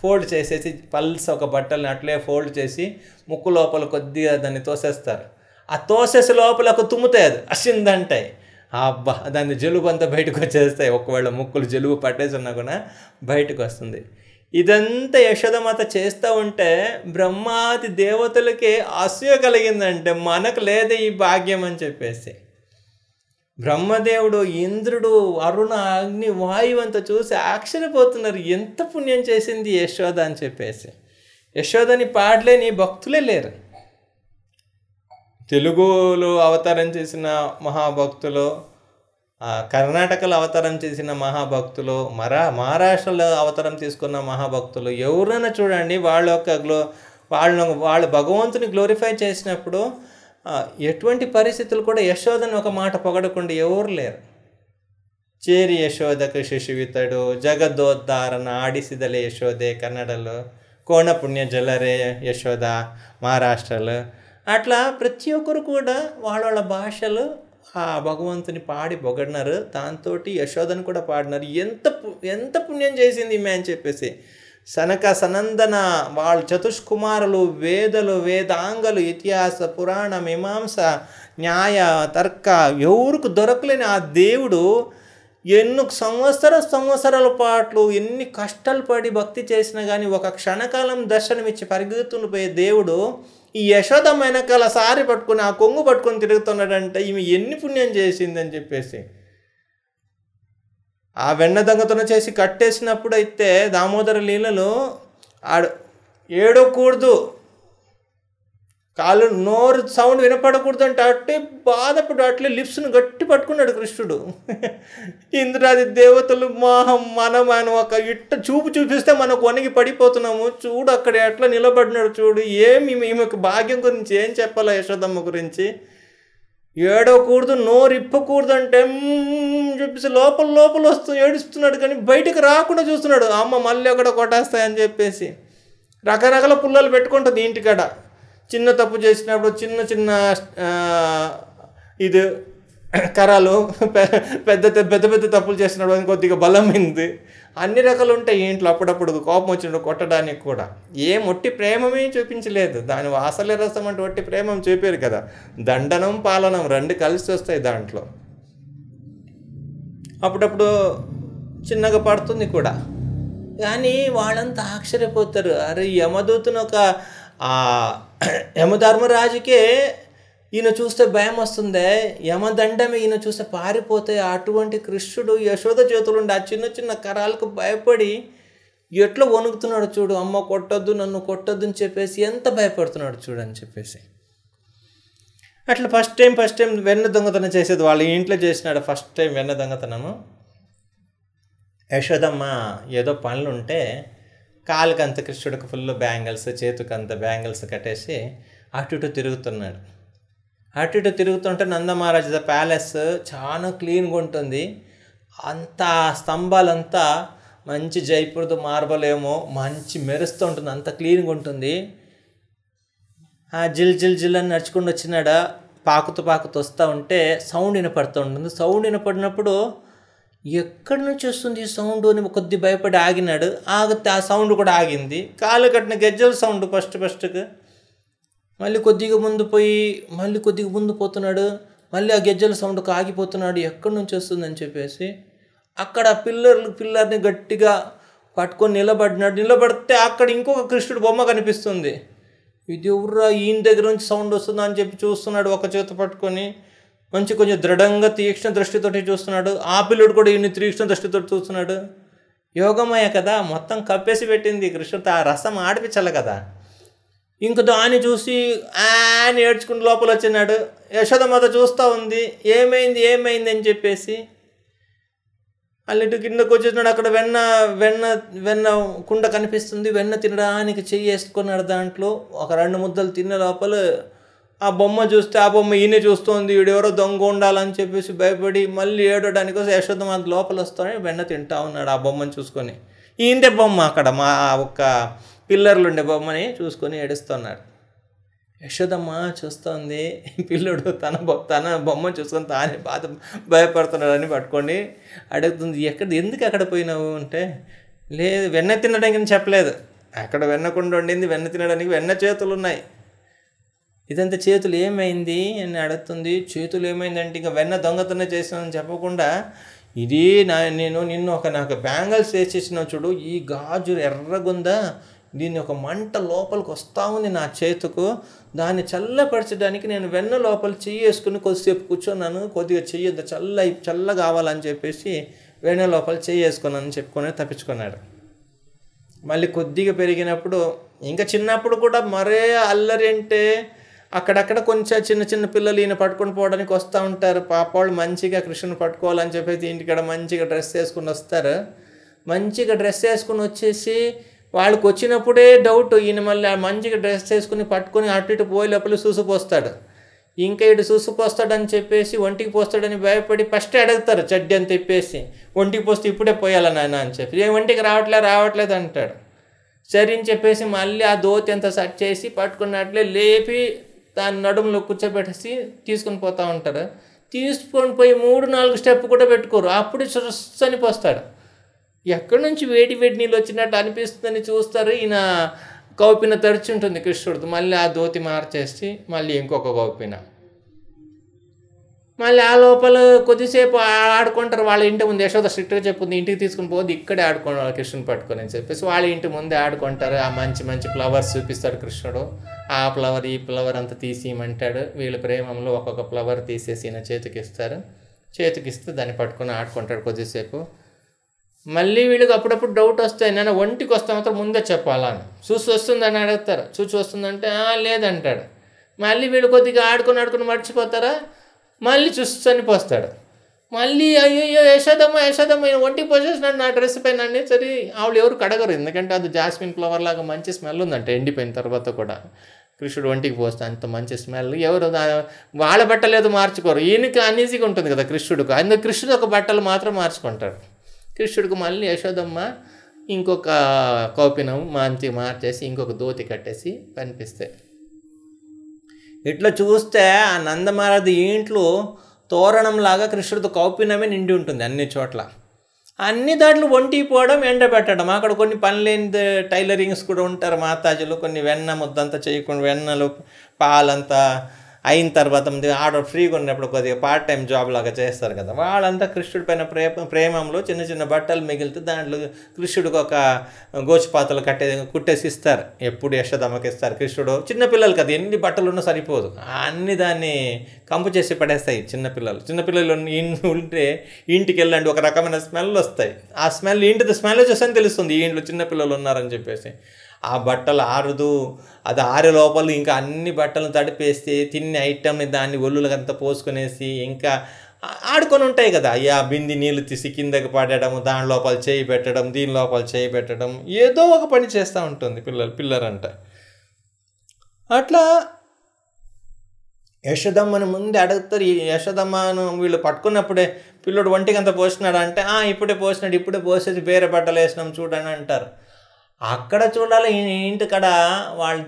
ఫోల్డ్ చేసేసి పల్స్ ఒక బట్టల్ని అట్లే ఫోల్డ్ చేసి ముక్కు లోపల కొద్దిగా దాన్ని తోసేస్తారు. ఆ తోసేసి లోపల ఒక తుమ్ముతాయి అది అసిందంటాయి అబ్బా దాన్ని జలుబు అంతా బయటకు వచ్చేస్తాయి. ఒకవేళ ముక్కులు జలుబు పట్టేసి ఉన్నా కూడా బయటకు వస్తుంది. ఇదంతా యశోదమాత చేస్తూ ఉంటే బ్రహ్మాది దేవతలకే అసూయ కలిగిందంటే మనకు లేదే ఈ భాగ్యం అని చెప్పేసి. బ్రహ్మదేవుడు ఇంద్రుడు అరుణ అగ్ని వాయువు అంతా చూసి ఆశ్చర్యపోతున్నారు ఎంత పుణ్యం చేసింది యశోద అని చెప్పేసి. యశోదని పాడలేని భక్తులే లేరు. తెలుగులో అవతారం చేసిన మహాభక్తులు కర్ణాటకలో అవతారం చేసిన మహాభక్తులు మరా మహారాష్ట్రలో అవతారం తీసుకున్న మహాభక్తులు ఎవరైనా చూడండి వాళ్ళ యొక్క గ్లో వాళ్ళ వాళ్ళు భగవంతుని గ్లోరిఫై చేసినప్పుడు ఎటువంటి పరిస్థితులు కూడా యశోదని ఒక మాట పొగడకుండా ఎవరు లేరు. చేరి యశోదకు శిశువితడు జగదోద్ధారణ ఆడిసిదలే యశోదే కన్నడలో కోణపుణ్య జలరే యశోద మహారాష్ట్రలో. అట్లా ప్రతి ఒక్కరు కూడా వాళ్ళ వాళ్ళ భాషలు ఆ భగవంతుని పాడి పొగడినారు దాంతో యశోదని కూడా పాడినారు. ఎంత ఎంత పుణ్యం చేసింది ఈమె అని చెప్పేసి. సనక సనందన వాళ్ళ చతుష్కుమారులు వేదలు వేదాంగలు ఇతిహాస పురాణ మీమాంస న్యాయ తర్క ఎవరికి దొరకలేని ఆ దేవుడు ఎన్ని సంవత్సర సంవత్సరాల పాటు ఎన్ని కష్టాలు పడి భక్తి చేసినా కానీ ఒక క్షణకాలం దర్శనమిచ్చి పరిగెత్తుండిపోయే దేవుడు ఈ యశోద వెనకాల సారి పట్టుకుని ఆ కొంగు పట్టుకొని తిరుగుతున్నాడంటే ఈమె ఎన్ని పుణ్యం చేసిందని చెప్పేసి. ఆ వెన్న దొంగతనం చేసి కట్టేసినప్పుడు అయితే దామోదర లీలలు ఆడు ఏడోకూడదు కాళ్ళు నోరు సౌండ్ వినపడకూడదు అంటే అట్టే బాధపడు అట్లే లిప్స్ను గట్టి పట్టుకున్నాడు కృష్ణుడు. ఇంద్రాది దేవతలు మాహం మనం ఆయన ఒక ఇట్ట చూపు చూపిస్తే మనకు వణిగి పడిపోతున్నాము. చూడు అక్కడ ఎట్లా నిలబడినాడు చూడు. ఏమి ఈమెకు భాగ్యం గురించి ఏం చెప్పాలా యశోదమ్మ గురించి? ఏడవకూడదు నోరు ఇప్పకూడదు అంటే చెప్పేసి లోపల లోపల వస్తూ ఏడుస్తున్నాడు కానీ బయటకు రాకుండా చూస్తున్నాడు. అమ్మ మళ్ళీ అక్కడ కొట్టేస్తాయని చెప్పేసి రకరకాల పుల్లలు పెట్టుకుంటుంది ఇంటికాడ. చిన్న తప్పు చేసినప్పుడు చిన్న చిన్న ఇది కరాలు పెద్ద పెద్ద పెద్ద తప్పులు చేసినప్పుడు కొద్దిగా బలమైంది అన్ని రకాలు ఉంటాయి ఇంట్లో అప్పుడప్పుడు కోపం వచ్చినప్పుడు కొట్టడానికి కూడా. ఏం మొట్టి ప్రేమమే చూపించలేదు. దాని వాసలే రసం అంటే ఒట్టి ప్రేమం చూపారు కదా. దండనం పాలనం రెండు కలిసి వస్తాయి దాంట్లో. అప్పుడప్పుడు చిన్నగా పడుతుంది కూడా. కానీ వాళ్ళంతా ఆశ్చర్యపోతారు. అరే యమదూతను ఒక యమధర్మరాజుకే ఈయన చూస్తే భయం వస్తుందే యమదండమే ఈయన చూస్తే పారిపోతే అటువంటి కృష్ణుడు యశోద చేతులుండి ఆ చిన్న చిన్న కరాలకు భయపడి ఎట్లా వణుకుతున్నాడు చూడు. అమ్మ కొట్టొద్దు నన్ను కొట్టొద్దు అని చెప్పేసి ఎంత భయపడుతున్నాడు చూడు అని చెప్పేసి. అట్లా ఫస్ట్ టైం ఫస్ట్ టైం వెన్న దొంగతనం చేసేది వాళ్ళ. ఇంట్లో చేసినాడు ఫస్ట్ టైం వెన్న దొంగతనము. యశోదమ్మ ఏదో పనులు కాలుకంత అంత కృష్ణుడికి ఫుల్ బ్యాంగిల్స్ చేతికి అంత బ్యాంగిల్స్ కట్టేసి అటు ఇటు తిరుగుతున్నాడు. అటు ఇటు తిరుగుతుంటే నందమహారాజ ప్యాలెస్ చాలా క్లీన్గా ఉంటుంది. అంతా స్తంభాలంతా మంచి జైపూర్ది మార్బల్ ఏమో మంచి మెరుస్తూ ఉంటుంది. అంత క్లీన్గా ఉంటుంది. జిల్ జిల్ జిల్ అని నడుచుకుంటూ వచ్చినాడా? పాకుతూ పాకుతూ వస్తూ ఉంటే సౌండ్ వినపడుతూ ఉంటుంది. సౌండ్ వినపడినప్పుడు ఎక్కడి నుంచి వస్తుంది ఈ సౌండ్ అని కొద్ది భయపడి ఆగినాడు. ఆగితే ఆ సౌండ్ కూడా ఆగింది. కాలు కట్టిన గజ్జల సౌండ్ ఫస్ట్ ఫస్ట్కి మళ్ళీ కొద్దిగా ముందు పోయి మళ్ళీ కొద్దిగా ముందు పోతున్నాడు. మళ్ళీ ఆ గజ్జల సౌండ్కి ఆగిపోతున్నాడు. ఎక్కడి నుంచి వస్తుందని చెప్పేసి. అక్కడ పిల్లర్లు పిల్లర్ని గట్టిగా పట్టుకొని నిలబడినాడు. నిలబడితే అక్కడ ఇంకొక కృష్ణుడు బొమ్మ కనిపిస్తుంది. ఇది ఎవరురా? ఈయన దగ్గర నుంచి సౌండ్ వస్తుందా అని చెప్పి చూస్తున్నాడు ఒక చేత పట్టుకొని. మంచి కొంచెం దృఢంగా తీక్ష్ణ దృష్టితోటి చూస్తున్నాడు. ఆ పిల్లుడు కూడా ఈయన్ని తీక్ష్ణ దృష్టితో చూస్తున్నాడు. యోగమయ కదా మొత్తం కప్పేసి పెట్టింది కృష్ణుడు ఆ రసం ఆడిపించాలి కదా. ఇంక దాన్ని చూసి ఆయన ఏడ్చుకుని లోపల వచ్చినాడు. యశోదమాత చూస్తూ ఉంది. ఏమైంది ఏమైంది అని చెప్పేసి. అల్లిటి కిందకు వచ్చేసినాడు అక్కడ వెన్న వెన్న వెన్న కుండ కనిపిస్తుంది. వెన్న తినడానికి చెయ్యి వేసుకున్నాడు దాంట్లో. ఒక రెండు ముద్దలు తిన్న లోపల ఆ బొమ్మ చూస్తే ఆ బొమ్మ ఈయన చూస్తోంది వీడెవరో దొంగ ఉండాలని చెప్పేసి భయపడి మళ్ళీ ఏడడానికి కోసం యశోదమాత లోపల వస్తానే వెన్న తింటా ఉన్నాడు ఆ బొమ్మను చూసుకొని. ఈయందే బొమ్మ అక్కడ మా ఒక్క పిల్లర్లు ఉండే బొమ్మని చూసుకొని ఏడుస్తున్నాడు. యశోదమ్మ చూస్తోంది పిల్లడు తన తన బొమ్మ చూసుకొని తానే బాధ భయపడుతున్నాడని పట్టుకొని అడుగుతుంది ఎక్కడ ఎందుకు అక్కడ పోయినావు? అంటే లేదు వెన్న తినడానికి చెప్పలేదు. అక్కడ వెన్నకుండా ఉండింది వెన్న తినడానికి వెన్న చేతులు ఉన్నాయి ఇదంతా చేతులు ఏమైంది అని అడుగుతుంది. చేతులు ఏమైందంటే ఇంకా వెన్న దొంగతనం చేసానని చెప్పకుండా ఇది నా నేను నిన్ను ఒక నాకు బ్యాంగిల్స్ వేసేసిన చూడు ఈ గాజు ఎర్రగుందా దీన్ని ఒక మంట లోపలికి వస్తూ ఉంది నా చేతుకు. దాన్ని చల్లపరచడానికి నేను వెన్న లోపల చెయ్యి వేసుకుని కొద్దిసేపు కూర్చున్నాను. కొద్దిగా చెయ్యి చల్ల చల్ల కావాలని చెప్పేసి వెన్న లోపల చెయ్యి వేసుకున్నాను చెప్పుకొని తప్పించుకున్నాడు. మళ్ళీ కొద్దిగా పెరిగినప్పుడు ఇంకా చిన్నప్పుడు కూడా మరే అల్లరి అంటే అక్కడక్కడ కొంచెం చిన్న చిన్న పిల్లలు ఈయన పట్టుకొని పోవడానికి వస్తూ ఉంటారు. పాప వాళ్ళు మంచిగా కృష్ణుని పట్టుకోవాలని చెప్పేసి ఇంటికాడ మంచిగా డ్రెస్ వేసుకుని వస్తారు. మంచిగా డ్రెస్ వేసుకుని వచ్చేసి వాళ్ళకి వచ్చినప్పుడే డౌట్ ఈయన మళ్ళీ మంచిగా డ్రెస్ వేసుకుని పట్టుకొని అటు ఇటు పోయే లోపల చూసిపోస్తాడు. ఇంకా ఇటు చూసిపోస్తాడని చెప్పేసి ఒంటికి పోస్తాడని భయపడి ఫస్ట్ అడుగుతారు చెడ్డి అని తిప్పేసి ఒంటికి పోస్తే ఇప్పుడే పోయాల నాయన? అని చెప్పి. ఏ ఒంటికి రావట్లేదు రావట్లేదు అంటాడు. సరే అని చెప్పేసి మళ్ళీ ఆ దోతి అంతా సెట్ చేసి పట్టుకున్నట్లే లేపి దాన్ని నడుములో కూర్చోబెట్టేసి తీసుకొని పోతూ ఉంటారు. తీసుకొని పోయి మూడు నాలుగు స్టెప్ కూడా పెట్టుకోరు. అప్పుడు అని పోస్తాడు. ఎక్కడి నుంచి వేడి వేడి నీళ్ళు వచ్చినట్టు అనిపిస్తుందని చూస్తారు. ఈయన కౌపిన తడిచి ఉంటుంది కృష్ణుడితో మళ్ళీ ఆ ధోతి మార్చేసి మళ్ళీ ఇంకొక కౌపిన. మళ్ళీ ఆ లోపల కొద్దిసేపు ఆడుకుంటారు వాళ్ళ ఇంటి ముందు యశోద స్ట్రిక్ట్గా చెప్పుంది ఇంటికి తీసుకుని పోదు ఇక్కడే ఆడుకోవాలి కృష్ణుని పట్టుకొని అని చెప్పేసి వాళ్ళ ఇంటి ముందే ఆడుకుంటారు. ఆ మంచి మంచి ఫ్లవర్స్ చూపిస్తాడు కృష్ణుడు. ఆ ఫ్లవర్ ఈ ఫ్లవర్ అంతా తీసి వీళ్ళ ప్రేమంలో ఒక్కొక్క ఫ్లవర్ తీసేసి ఈయన చేతికి ఇస్తారు చేతికి ఇస్తే దాన్ని పట్టుకొని ఆడుకుంటాడు కొద్దిసేపు. మళ్ళీ వీళ్ళకి అప్పుడప్పుడు డౌట్ వస్తాయి నేను ఒంటికి వస్తే మాత్రం ముందే చెప్పాలా? అని. చూసి వస్తుందని అడుగుతారు. చూసి వస్తుందంటే లేదంటాడు. మళ్ళీ వీళ్ళు కొద్దిగా ఆడుకొని ఆడుకుని మర్చిపోతారా? మళ్ళీ చూసి చనిపోస్తాడు. మళ్ళీ అయ్యో యశోదమ్మ యశోదమ్మ ఈయన ఒంటికి పోసేసినాడు నా డ్రెస్ పైన అన్నీ సరే ఆవిడ ఎవరు కడగరు. ఎందుకంటే అది జాస్మిన్ ఫ్లవర్ లాగా మంచి స్మెల్ ఉందంట ఎండిపోయిన తర్వాత కూడా. కృష్ణుడు ఒంటికి పోస్తే అంత మంచి స్మెల్ ఎవరు వాళ్ళ బట్టలు ఏదో మార్చుకోరు. ఈయనకి అన్ఈజీగా ఉంటుంది కదా కృష్ణుడికి. అందుకు కృష్ణుడు ఒక బట్టలు మాత్రం మార్చుకుంటాడు. కృష్ణుడికి మళ్ళీ యశోదమ్మ ఇంకొక కౌపినం మంచి మార్చేసి ఇంకొక దోతి కట్టేసి కనిపిస్తాయి ఇట్లా చూస్తే ఆ నందమారది ఇంట్లో తోరణంలాగా కృష్ణుడితో కౌపినమే నిండి ఉంటుంది అన్ని చోట్ల. అన్ని దాంట్లో ఒంటి పోవడం ఎండబెట్టడం అక్కడ కొన్ని పనిలేని టైలరింగ్స్ కూడా ఉంటారు మాతాజీలు. కొన్ని వెన్న ముద్దంతా చేయకుండా వెన్నలు పాలంతా అయిన తర్వాత ఆడ ఫ్రీగా ఉన్నప్పుడు కొద్దిగా పార్ట్ టైం జాబ్ లాగా చేస్తారు కదా. వాళ్ళంతా కృష్ణుడి పైన ప్రేమ ప్రేమంలో చిన్న చిన్న బట్టలు మిగిలితే దాంట్లో కృష్ణుడికి ఒక గోచిపాతలు కట్టే కుట్టేసి ఇస్తారు. ఎప్పుడు యశోదమ్మకి ఇస్తారు కృష్ణుడు చిన్నపిల్లలు కదా ఎన్ని బట్టలు ఉన్నా సరిపోదు. అన్ని దాన్ని కంపు చేసి పడేస్తాయి చిన్నపిల్లలు చిన్నపిల్లలు ఉంటే ఇంటికి వెళ్ళండి ఒక రకమైన స్మెల్ వస్తాయి. ఆ స్మెల్ ఇంటిది స్మెల్ చూస్తే తెలుస్తుంది ఈ ఇంట్లో చిన్నపిల్లలు ఉన్నారని చెప్పేసి. ఆ బట్టలు ఆరదు అది ఆరే లోపల ఇంకా అన్ని బట్టలను తడిపేస్తే తిన్న ఐటమ్ని దాన్ని ఒళ్ళులకంతా పోసుకునేసి ఇంకా ఆడుకొని ఉంటాయి కదా. అయ్యా బింది నీళ్ళు తీసి కిందకి పడడం దాని లోపల చేయి పెట్టడం దీని లోపల చేయి పెట్టడం ఏదో ఒక పని చేస్తూ ఉంటుంది పిల్లలు పిల్లరంట అట్లా యశోదమ్మని ముందే అడుగుతారు ఈ యశోదమ్మను వీళ్ళు పట్టుకున్నప్పుడే పిల్లడు ఒంటికి అంత పోసినాడు అంటే ఇప్పుడే పోసినాడు ఇప్పుడే పోసేసి వేరే బట్టలు వేసినాం చూడని అంటారు. అక్కడ చూడాలి ఇంటికాడ వాళ్ళ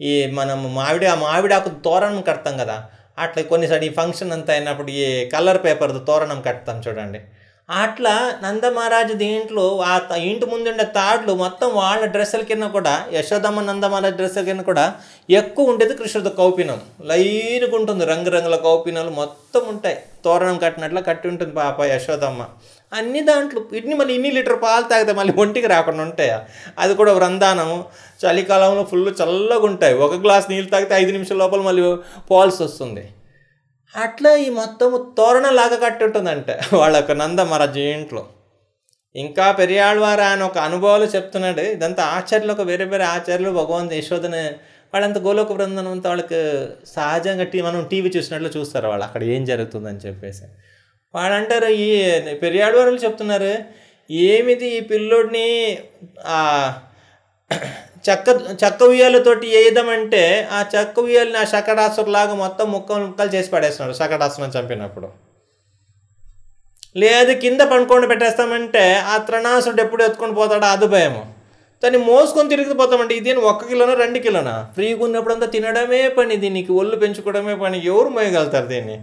ఈ మనం మామిడి ఆ మామిడాకు తోరణం కడతాం కదా అట్లా కొన్నిసారి ఈ ఫంక్షన్ అంతా అయినప్పుడు ఈ కలర్ పేపర్తో తోరణం కడతాం చూడండి. అట్లా నందమహారాజు దీంట్లో ఆ ఇంటి ముందుండే తాడ్లు మొత్తం వాళ్ళ డ్రెస్సుల కింద కూడా యశోదమ్మ నందమహారాజు డ్రెస్సుల కింద కూడా ఎక్కువ ఉండేది కృష్ణుడు కౌపినం. లైన్గా ఉంటుంది రంగురంగుల కౌపినాలు మొత్తం ఉంటాయి. తోరణం కట్టినట్లు కట్టి ఉంటుంది పాప యశోదమ్మ. అన్ని దాంట్లో ఇన్ని మళ్ళీ ఇన్ని లీటర్ పాలు తాగితే మళ్ళీ ఒంటికి రాకుండా ఉంటాయా? అది కూడా వృందానం చలికాలంలో ఫుల్ చల్లగా ఉంటాయి. ఒక గ్లాస్ నీళ్ళు తాగితే ఐదు నిమిషాల లోపల మళ్ళీ పోవాల్సి వస్తుంది. అట్లా ఈ మొత్తము తోరణలాగా కట్టి ఉంటుందంటే వాళ్ళ యొక్క నందమహారాజు ఇంట్లో. ఇంకా పెరియాళ్ళవారు అని ఒక అనుభవాలు చెప్తున్నాడు. ఇదంతా ఆచార్యులు ఒక వేరే వేరే ఆచార్యులు భగవంతు యశోదని వాళ్ళంత గోలోక బృందం అంతా వాళ్ళకి సహజంగా టీ మనం టీవీ చూసినట్లు చూస్తారు వాళ్ళు. అక్కడ ఏం జరుగుతుందని చెప్పేసి. వాళ్ళు అంటారు ఈ పెరియాడవారు చెప్తున్నారు ఏమిది ఈ పిల్లోడిని చెక్క చెక్క ఉయ్యాలతోటి వేయదామంటే ఆ చెక్క ఉయ్యాలని ఆ శకటాసురులాగా మొత్తం ముక్కలు ముక్కలు చేసి పడేస్తున్నాడు శకటాసురం చంపినప్పుడు. లేదు కింద పండుకొని పెట్టేస్తామంటే ఆ త్రణాసుడు ఎప్పుడు ఎత్తుకొని పోతాడో అది భయము. దాన్ని మోసుకొని తిరిగిపోతామండి ఇది ఒక కిలోనా రెండు కిలోనా? ఫ్రీగా ఉన్నప్పుడంతా తినడమే పని దీనికి ఒళ్ళు పెంచుకోవడమే పని. ఎవరు మోయగలుగుతారు దీన్ని?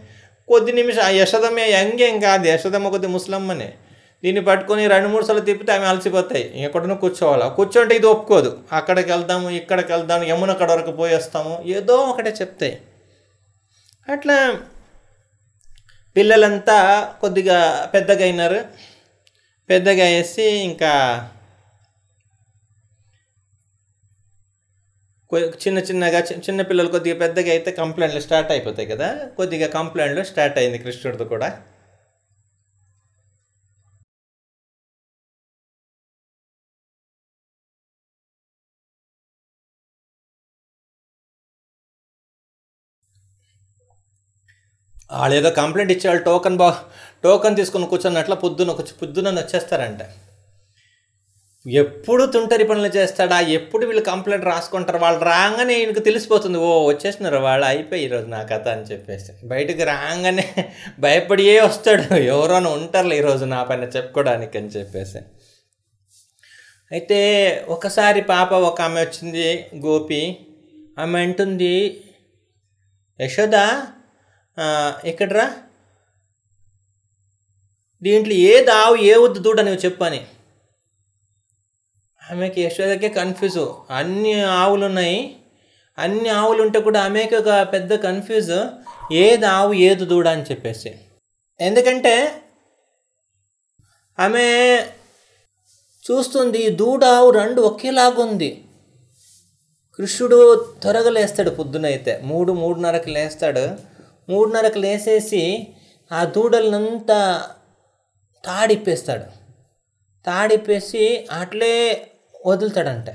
కొద్ది నిమిషం ఆ యశోదమ్మ యంగేం కాదు యశోదమ్మ కొద్ది ముసలమ్మనే. దీన్ని పట్టుకొని రెండు మూడు సార్లు తిప్పితే ఆమె అలసిపోతాయి. ఎక్కడనో కూర్చోవాలి. కూర్చోంటే ఇది ఒప్పుకోదు. అక్కడికి వెళ్దాము ఇక్కడికి వెళ్దాము యమున అక్కడ వరకు పోయేస్తాము ఏదో ఒకటే చెప్తాయి. అట్లా పిల్లలంతా కొద్దిగా పెద్దగా అయినారు. పెద్దగా వేసి ఇంకా చిన్న చిన్నగా చిన్న పిల్లలు కొద్దిగా పెద్దగా అయితే కంప్లైంట్లు స్టార్ట్ అయిపోతాయి కదా? కొద్దిగా కంప్లైంట్లు స్టార్ట్ అయింది కృష్ణుడితో కూడా. వాళ్ళు ఏదో కంప్లైంట్ ఇచ్చే వాళ్ళు టోకన్ బా టోకన్ తీసుకుని కూర్చున్నట్ల పొద్దున పొద్దున వచ్చేస్తారంట ఎప్పుడు తుంటరి పనులు చేస్తాడా? ఎప్పుడు వీళ్ళు కంప్లైంట్ రాసుకుంటారు? వాళ్ళు రాగానే ఈయనకు తెలిసిపోతుంది. ఓ వచ్చేసినారు వాళ్ళు అయిపోయి ఈరోజు నా కథ అని చెప్పేసి. బయటకు రాగానే భయపడియే వస్తాడు. ఎవరైనా ఉంటారు ఈరోజు నా పైన చెప్పుకోవడానికి అని చెప్పేసి. అయితే ఒకసారి పాప ఒక ఆమె వచ్చింది గోపి. ఆమె అంటుంది యశోద ఇక్కడ్రా దీంట్లో ఏ దావు ఏ వద్దు దూడ నువ్వు చెప్పని ఆమెకి యశోదకే కన్ఫ్యూజ్ అన్ని ఆవులు ఉన్నాయి అన్ని ఆవులు ఉంటే కూడా ఆమెకి ఒక పెద్ద కన్ఫ్యూజ్ ఏది ఆవు ఏది దూడ అని చెప్పేసి. ఎందుకంటే ఆమె చూస్తుంది ఈ దూడ ఆవు రెండు ఒకేలాగుంది. కృష్ణుడు త్వరగా లేస్తాడు పొద్దునైతే. మూడు మూడున్నరకు లేస్తాడు. మూడున్నరకు లేసేసి ఆ దూడలనంతా తాడిప్పేస్తాడు. తాడిప్పేసి అట్లే వదులుతాడంట.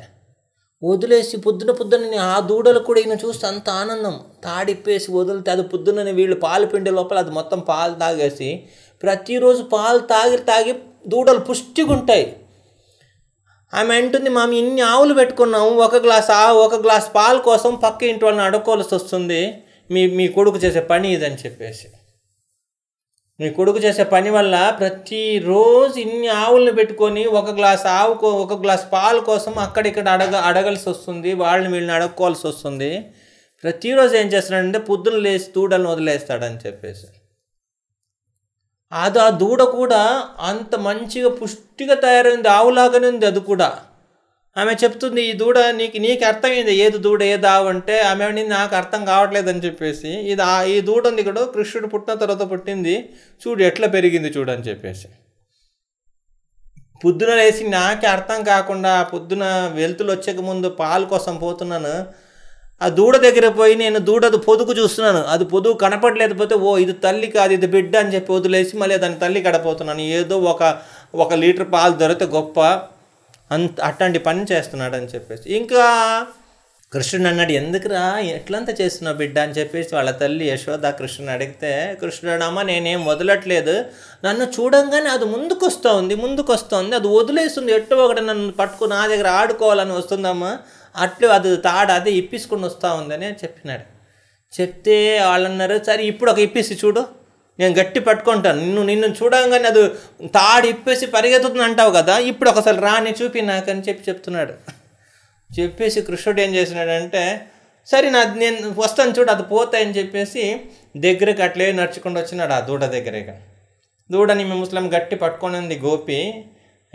వదిలేసి పొద్దున పొద్దున ఆ దూడలు కూడా ఈయన చూస్తే అంత ఆనందం. తాడిప్పేసి వదిలితే అది పొద్దున్న వీళ్ళు పాలు పిండే లోపల అది మొత్తం పాలు తాగేసి ప్రతిరోజు పాలు తాగి తాగి దూడలు పుష్టిగా ఉంటాయి. ఆమె అంటుంది మేము ఇన్ని ఆవులు పెట్టుకున్నాము ఒక గ్లాస్ ఆవు ఒక గ్లాస్ పాలు కోసం పక్క ఇంటి వాళ్ళని అడుక్కోవాల్సి వస్తుంది. మీ మీ కొడుకు చేసే పని ఇదని చెప్పేసి. మీ కొడుకు చేసే పని వల్ల ప్రతిరోజు ఇన్ని ఆవులను పెట్టుకొని ఒక గ్లాస్ ఆవుకో ఒక గ్లాస్ పాలు కోసం అక్కడిక్కడ అడగ అడగాల్సి వస్తుంది వాళ్ళని వీళ్ళని అడుక్కోవాల్సి వస్తుంది. ప్రతిరోజు ఏం చేస్తున్నాడంటే పొద్దున లేచి దూడలను వదిలేస్తాడని చెప్పేసి. అది ఆ దూడ కూడా అంత మంచిగా పుష్టిగా తయారైంది ఆవులాగానే ఉంది అది కూడా. ఆమె చెప్తుంది ఈ దూడ నీకు నీకు అర్థమైంది ఏది దూడ ఏది ఆవు అంటే ఆమె నాకు అర్థం కావట్లేదని చెప్పేసి ఇది ఆ- ఈ దూడ ఉంది ఇక్కడ కృష్ణుడు పుట్టిన తర్వాత పుట్టింది చూడు ఎట్లా పెరిగింది చూడు అని చెప్పేసి. పొద్దున లేచి నాకే అర్థం కాకుండా పొద్దున వెలుతులు వచ్చేక ముందు పాలు కోసం పోతున్నాను. ఆ దూడ దగ్గర పోయి నేను దూడది పొదుగు చూస్తున్నాను. అది పొదుగు కనపడలేకపోతే ఓ ఇది తల్లి కాదు ఇది బిడ్డ అని చెప్పి వదిలేసి మళ్ళీ దాని తల్లి కడపోతున్నాను ఏదో ఒక ఒక లీటర్ పాలు దొరికితే గొప్ప. అంత అట్లాంటి పని చేస్తున్నాడు అని చెప్పేసి. ఇంకా కృష్ణుడు అన్నాడు ఎందుకురా? ఎట్లంతా చేస్తున్నావు బిడ్డ? అని చెప్పేసి వాళ్ళ తల్లి యశోద కృష్ణుని అడిగితే కృష్ణుడు అమ్మ నేనేం వదలట్లేదు. నన్ను చూడంగానే అది ముందుకొస్తూ ఉంది ముందుకొస్తుంది. అది వదిలేస్తుంది. ఎట్టో ఒకటి నన్ను పట్టుకుని నా దగ్గర ఆడుకోవాలని వస్తుందమ్మా. అట్లు అది తాడ అదే ఇప్పించుకుని వస్తూ ఉందని చెప్పినాడు. చెప్తే వాళ్ళు అన్నారు సరే ఇప్పుడు ఒక ఇప్పిసి చూడు. నేను గట్టి పట్టుకుంటాను. నిన్ను నిన్ను చూడంగానే అది తాడు ఇప్పేసి పరిగెత్తుతుంది అంటావు కదా? ఇప్పుడు ఒకసారి రాని చూపి నాకని చెప్పి చెప్తున్నాడు. చెప్పేసి కృష్ణుడు ఏం చేసినాడంటే సరే నా నేను వస్తాను చూడు అది పోతాయని చెప్పేసి దగ్గరికి అట్లే నడుచుకుంటూ వచ్చినాడు ఆ దూడ దగ్గరగా. దూడని మీ ముస్లిం గట్టి పట్టుకొని ఉంది గోపి.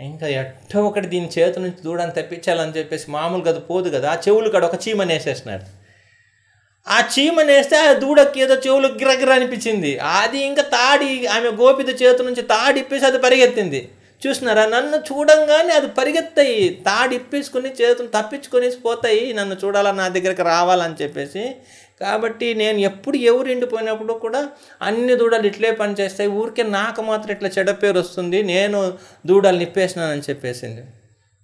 ఇంకా ఎట్టో ఒకటి దీని చేతి నుంచి దూడని తెప్పించాలని చెప్పేసి మామూలుగా అది పోదు కదా? ఆ చెవులు కాడ ఒక చీమని వేసేసినాడు ఆ చీమనేస్తే ఆ దూడకి ఏదో చెవులు గిరగిర అనిపించింది. అది ఇంకా తాడి ఆమె గోపిత చేతి నుంచి తాడి ఇప్పేసి అది పరిగెత్తింది. చూసినారా? నన్ను చూడంగానే అది పరిగెత్తాయి. తాడి ఇప్పించుకుని చేతులు తప్పించుకొని పోతాయి. నన్ను చూడాలా నా దగ్గరికి రావాలని చెప్పేసి. కాబట్టి నేను ఎప్పుడు ఎవరు ఎండిపోయినప్పుడు కూడా అన్ని దూడలు ఇట్లే పనిచేస్తాయి. ఊరికే నాకు మాత్రం ఇట్లా చెడ పేరు వస్తుంది. నేను దూడలు నిప్పేసినానని చెప్పేసింది.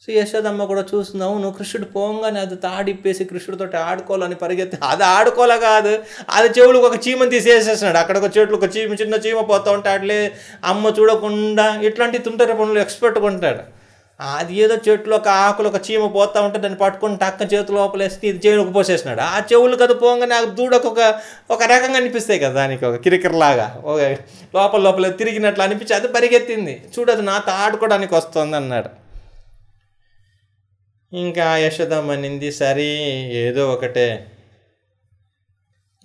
సో యశోదమ్మ కూడా చూస్తున్నావు నువ్వు కృష్ణుడు పోగానే అది తాడిప్పేసి కృష్ణుడితో ఆడుకోవాలని పరిగెత్తి అది ఆడుకోలే కాదు. అది చెవులకు ఒక చీమని తీసేసేసినాడు అక్కడ ఒక చెట్లు ఒక చీమ చిన్న చీమ పోతా ఉంటే అట్లే అమ్మ చూడకుండా ఇట్లాంటి తుంటరి పనులు ఎక్స్పర్ట్గా ఉంటాడు అది ఏదో చెట్లు ఒక ఆకులు ఒక చీమ పోతా ఉంటే దాన్ని పట్టుకొని టక్క చేతులు లోపలేస్తే ఇది చెవులకు పోసేసినాడు ఆ చెవులు కదా పోగానే ఆ దూడకు ఒక ఒక రకంగా అనిపిస్తాయి కదా దానికి ఒక కిరికిరలాగా. ఒక లోపల లోపల తిరిగినట్లు అనిపించి అది పరిగెత్తింది. చూడదు నాతో ఆడుకోవడానికి వస్తుంది అన్నాడు ఇంకా యశోదమ్మనింది సరే ఏదో ఒకటే.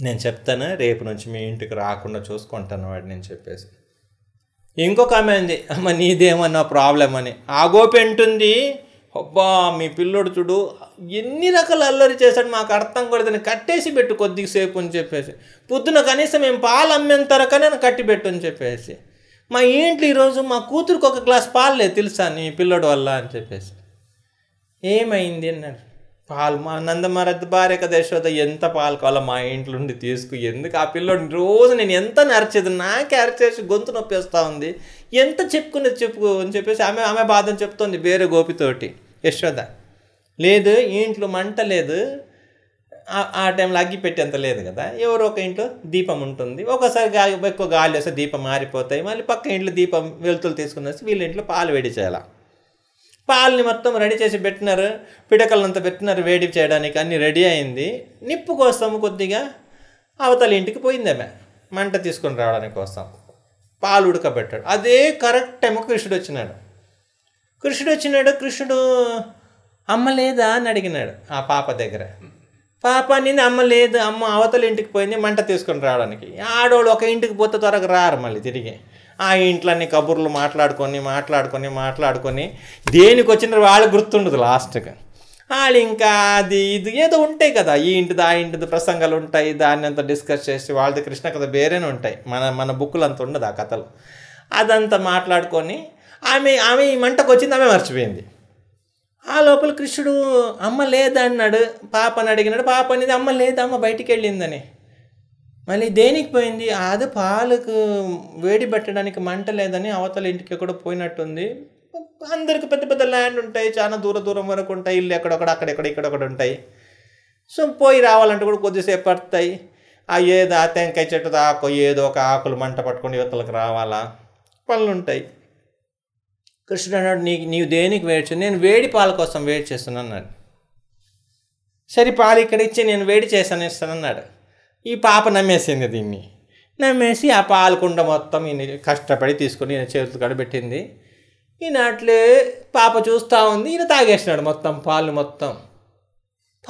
నేను చెప్తాను రేపు నుంచి మీ ఇంటికి రాకుండా చూసుకుంటాను వాడు నేను చెప్పేసి. ఇంకొక ఆమె అంది అమ్మ నీదేమన్నా ప్రాబ్లం అని. ఆ గోపి అంటుంది అబ్బా మీ పిల్లోడు చూడు ఎన్ని రకాల అల్లరి చేశాడు మాకు అర్థం కూడదని దాన్ని కట్టేసి పెట్టు కొద్దిసేపు అని చెప్పేసి. పొద్దున కనీసం మేము పాలు అమ్మేంతరకనే కట్టి పెట్టు అని చెప్పేసి. మా ఇంట్లో ఈరోజు మా కూతురికి ఒక గ్లాస్ పాలు లేదు తెలుసా నీ పిల్లోడు వల్ల? అని చెప్పేసి. ఏమైంది అన్నాడు పాలు మా నందమరద్దు భార్య కదా యశోద ఎంత పాలు కావాలో మా ఇంట్లో ఉండి తీసుకు. ఎందుకు ఆ పిల్లోడిని రోజు నేను ఎంత నరిచేది? నాకే అరిచేసి గొంతు నొప్పి వస్తూ ఉంది. ఎంత చెప్పుకునేది చెప్పుకో అని చెప్పేసి ఆమె ఆమె బాధను చెప్తోంది వేరే గోపితోటి. యశోద లేదు ఇంట్లో మంట లేదు. ఆ- ఆ టైంలో అగ్గి పెట్టేంత లేదు కదా. ఎవరో ఒక ఇంట్లో దీపం ఉంటుంది. ఒకసారి గా ఎక్కువ గాలి వస్తే దీపం మారిపోతాయి. మళ్ళీ పక్క ఇంట్లో దీపం వెలుతులు తీసుకుని వచ్చి వీళ్ళ ఇంట్లో పాలు వేడి చేయాలి? పాలని మొత్తం రెడీ చేసి పెట్టినారు పిడకలంతా పెట్టినారు వేడి చేయడానికి అన్ని రెడీ అయింది. నిప్పు కోసం కొద్దిగా అవతల ఇంటికి పోయింది ఆమె మంట తీసుకొని రావడానికి కోసం. పాలు ఉడకబెట్టాడు. అదే కరెక్ట్ టైంకి కృష్ణుడు వచ్చినాడు. కృష్ణుడు వచ్చినాడు కృష్ణుడు అమ్మ లేదా అని అడిగినాడు ఆ పాప దగ్గర. పాప నేను అమ్మ లేదు అమ్మ అవతల ఇంటికి పోయింది మంట తీసుకొని రావడానికి. ఆడవాళ్ళు ఒక ఇంటికి పోతే త్వరగా రారు మళ్ళీ తిరిగి. ఆ ఇంట్లోని కబుర్లు మాట్లాడుకొని మాట్లాడుకొని మాట్లాడుకొని దేనికి వచ్చిన వాళ్ళకి గుర్తుండదు లాస్ట్కి. వాళ్ళు ఇంకా అది ఇది ఏదో ఉంటాయి కదా ఈ ఇంటిది ఆ ఇంటిది ప్రసంగాలు ఉంటాయి దాన్ని అంతా డిస్కస్ చేసి వాళ్ళది కృష్ణ కథ వేరేనే ఉంటాయి. మన మన బుక్కులు అంత ఉండదు ఆ కథలు. అదంతా మాట్లాడుకొని ఆమె ఆమె ఈ మంటకు వచ్చింది ఆమె మర్చిపోయింది. ఆ లోపల కృష్ణుడు అమ్మ లేదన్నాడు పాపని అడిగినాడు పాప అనేది అమ్మ లేదు అమ్మ బయటికి వెళ్ళిందని మళ్ళీ దేనికి పోయింది? అది పాలకు వేడి పెట్టడానికి మంట లేదని అవతల ఇంటికి ఎక్కడో పోయినట్టుంది. అందరికి పెద్ద పెద్ద ల్యాండ్ ఉంటాయి. చాలా దూర దూరం వరకు ఉంటాయి. ఇల్లు ఎక్కడొక్కడ అక్కడెక్కడ ఇక్కడొక్కడ ఉంటాయి. సో పోయి రావాలంటే కూడా కొద్దిసేపు పడతాయి. ఆ ఏదో ఆ తెంకాయ చెట్టు ఆకు ఏదో ఒక ఆకులు మంట పట్టుకొని యువతలకు రావాలా? పనులు ఉంటాయి. కృష్ణుడు అన్నాడు నీకు నీవు దేనికి వేడి నేను వేడి పాల కోసం వేడి చేస్తున్నాను అన్నాడు. సరే పాలు ఇక్కడ ఇచ్చి నేను వేడి చేశాను ఇస్తాను అన్నాడు ఈ పాప నమ్మేసింది దీన్ని. నమ్మేసి ఆ పాలు కుండ మొత్తం ఈయన కష్టపడి తీసుకొని ఈయన చేతులు కడబెట్టింది ఈయన అట్లే పాప చూస్తూ ఉంది ఈయన తాగేసినాడు మొత్తం పాలు మొత్తం.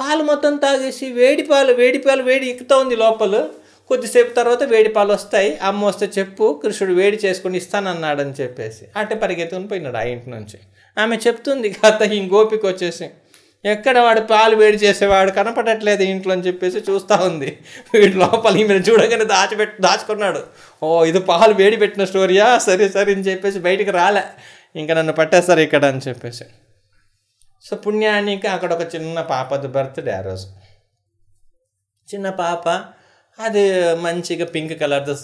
పాలు మొత్తం తాగేసి వేడి పాలు వేడి పాలు వేడి ఎక్కుతూ ఉంది లోపల. కొద్దిసేపు తర్వాత వేడి పాలు వస్తాయి. అమ్మ వస్తే చెప్పు కృష్ణుడు వేడి చేసుకొని ఇస్తానన్నాడని చెప్పేసి. అట్టే పరిగెత్తుకుని పోయినాడు ఆ ఇంటి నుంచి. ఆమె చెప్తుంది కథ ఈ గోపికి వచ్చేసి ఎక్కడ వాడు పాలు వేడి చేసేవాడు? కనపడట్లేదు ఇంట్లో అని చెప్పేసి చూస్తూ ఉంది. వీడి లోపల ఈమె చూడగానే దాచిపెట్ దాచుకున్నాడు. ఓ ఇది పాలు వేడి పెట్టిన స్టోరీయా? సరే సరే అని చెప్పేసి బయటికి రాలే. ఇంకా నన్ను పట్టేస్తారు ఇక్కడ అని చెప్పేసి. సో పుణ్యానికి అక్కడ ఒక చిన్న పాపది బర్త్డే ఆ రోజు. చిన్న పాప అది మంచిగా పింక్ కలర్ది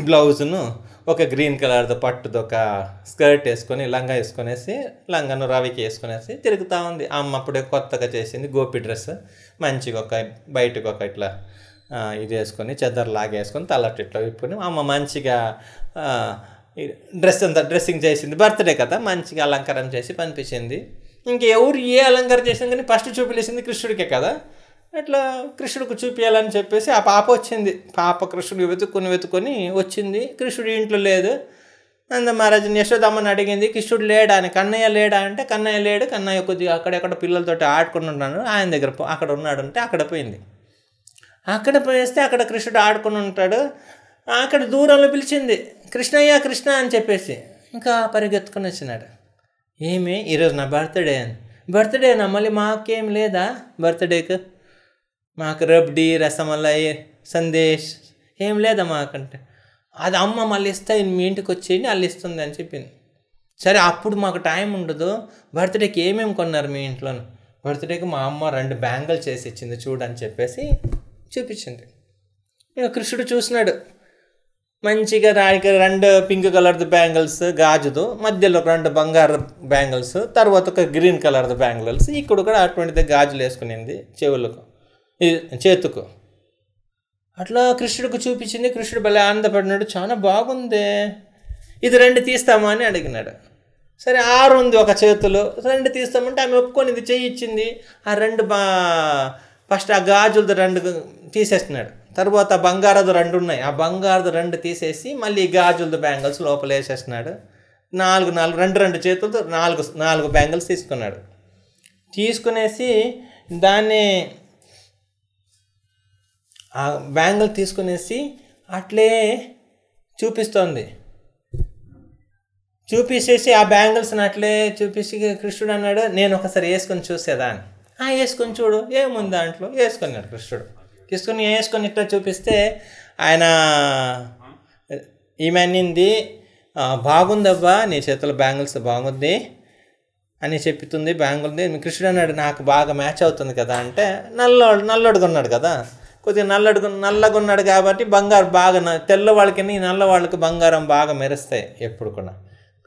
బ్లౌజును ఒక గ్రీన్ కలర్ది పట్టుది ఒక స్కర్ట్ వేసుకొని లంగా వేసుకొనేసి లంగాను రవికి వేసుకొనేసి తిరుగుతూ ఉంది. అమ్మ అప్పుడే కొత్తగా చేసింది గోపి డ్రెస్. మంచిగా ఒక బయటకు ఒక ఇట్లా ఇది వేసుకొని చెద్దరు లాగేసుకొని తలట్టు ఇట్లా విప్పుకొని అమ్మ మంచిగా డ్రెస్ అంతా డ్రెస్సింగ్ చేసింది. బర్త్డే కదా మంచిగా అలంకారం చేసి పంపించింది. ఇంకెవరు ఏ అలంకారం చేసినా కానీ ఫస్ట్ చూపిలేసింది కృష్ణుడికే కదా. అట్లా కృష్ణుడికి చూపించాలని చెప్పేసి ఆ పాప వచ్చింది. పాప కృష్ణుడు వెతుక్కుని వెతుక్కొని వచ్చింది. కృష్ణుడు ఇంట్లో లేదు. అంద మహారాజు యశోదమ్మని అడిగింది కృష్ణుడు లేడా అని? కన్నయ్య లేడా అంటే కన్నయ్య లేడు కన్నయ్య కొద్దిగా అక్కడెక్కడ పిల్లలతో ఆడుకుని ఉన్నాడు. ఆయన దగ్గర అక్కడ ఉన్నాడు అంటే అక్కడ పోయింది. అక్కడ పోయేస్తే అక్కడ కృష్ణుడు ఆడుకుని ఉంటాడు. అక్కడ దూరంలో పిలిచింది కృష్ణయ్య కృష్ణ అని చెప్పేసి. ఇంకా పరిగెత్తుకొని వచ్చినాడు. ఏమి? ఈరోజు నా బర్త్డే అని. బర్త్డేనా? మళ్ళీ మాకేం లేదా బర్త్డేకి? మాకు రబ్డీ రసమలై సందేశ్ ఏం లేదా మాకంటే. అది అమ్మ మళ్ళీ ఇస్తే మీ ఇంటికి వచ్చేయండి వాళ్ళు ఇస్తుంది అని చెప్పింది. సరే అప్పుడు మాకు టైం ఉండదు. బర్త్డేకి ఏమేమి కొన్నారు మీ ఇంట్లోనూ? బర్త్డేకి మా అమ్మ రెండు బ్యాంగిల్ చేసి ఇచ్చింది చూడని చెప్పేసి చూపించింది. ఇక కృష్ణుడు చూసినాడు. మంచిగా దానికి రెండు పింక్ కలర్ది బ్యాంగిల్స్ గాజుదు మధ్యలో ఒక రెండు బంగారు బ్యాంగిల్స్ తర్వాత ఒక గ్రీన్ కలర్ది బ్యాంగిల్స్ ఇక్కడ కూడా అటువంటిది గాజులు వేసుకునింది చెవులకు. చేతుకు. అట్లా కృష్ణుడికి చూపించింది. కృష్ణుడు భలే ఆనందపడినాడు. చాలా బాగుంది. ఇది రెండు తీస్తామా అని అడిగినాడు. సరే ఆరు ఉంది ఒక చేతులు. రెండు తీస్తామంటే ఆమె ఒప్పుకొని ఇది చెయ్యి ఇచ్చింది. ఆ రెండు బా ఫస్ట్ ఆ గాజులది రెండు తీసేస్తున్నాడు తర్వాత బంగారదు రెండు ఉన్నాయి. ఆ బంగారదు రెండు తీసేసి మళ్ళీ గాజులది బ్యాంగిల్స్ లోపల వేసేస్తున్నాడు నాలుగు నాలుగు రెండు రెండు చేతులతో నాలుగు నాలుగు బ్యాంగిల్స్ తీసుకున్నాడు. తీసుకునేసి దాన్ని ఆ బ్యాంగిల్ తీసుకునేసి అట్లే చూపిస్తోంది. చూపించేసి ఆ బ్యాంగిల్స్ని అట్లే చూపించి కృష్ణుడు అన్నాడు నేను ఒకసారి వేసుకొని చూసేదా అని. ఆ వేసుకొని చూడు ఏముంది దాంట్లో? వేసుకున్నాడు కృష్ణుడు. తీసుకొని వేసుకొని ఇట్లా చూపిస్తే ఆయన ఈమె అన్నింది బాగుందబ్బా నీ చేతుల బ్యాంగిల్స్ బాగుంది అని చెప్తుంది బ్యాంగుల్ది కృష్ణుడు అన్నాడు నాకు బాగా మ్యాచ్ అవుతుంది కదా అంటే నల్లోడు నల్లడుగా ఉన్నాడు కదా. కొద్దిగా నల్లడుగు నల్లగా ఉన్నాడు కాబట్టి బంగారు బాగా తెల్లవాళ్ళకి తెల్ల వాళ్ళకి నల్ల వాళ్ళకి బంగారం బాగా మెరుస్తాయి ఎప్పుడు కూడా.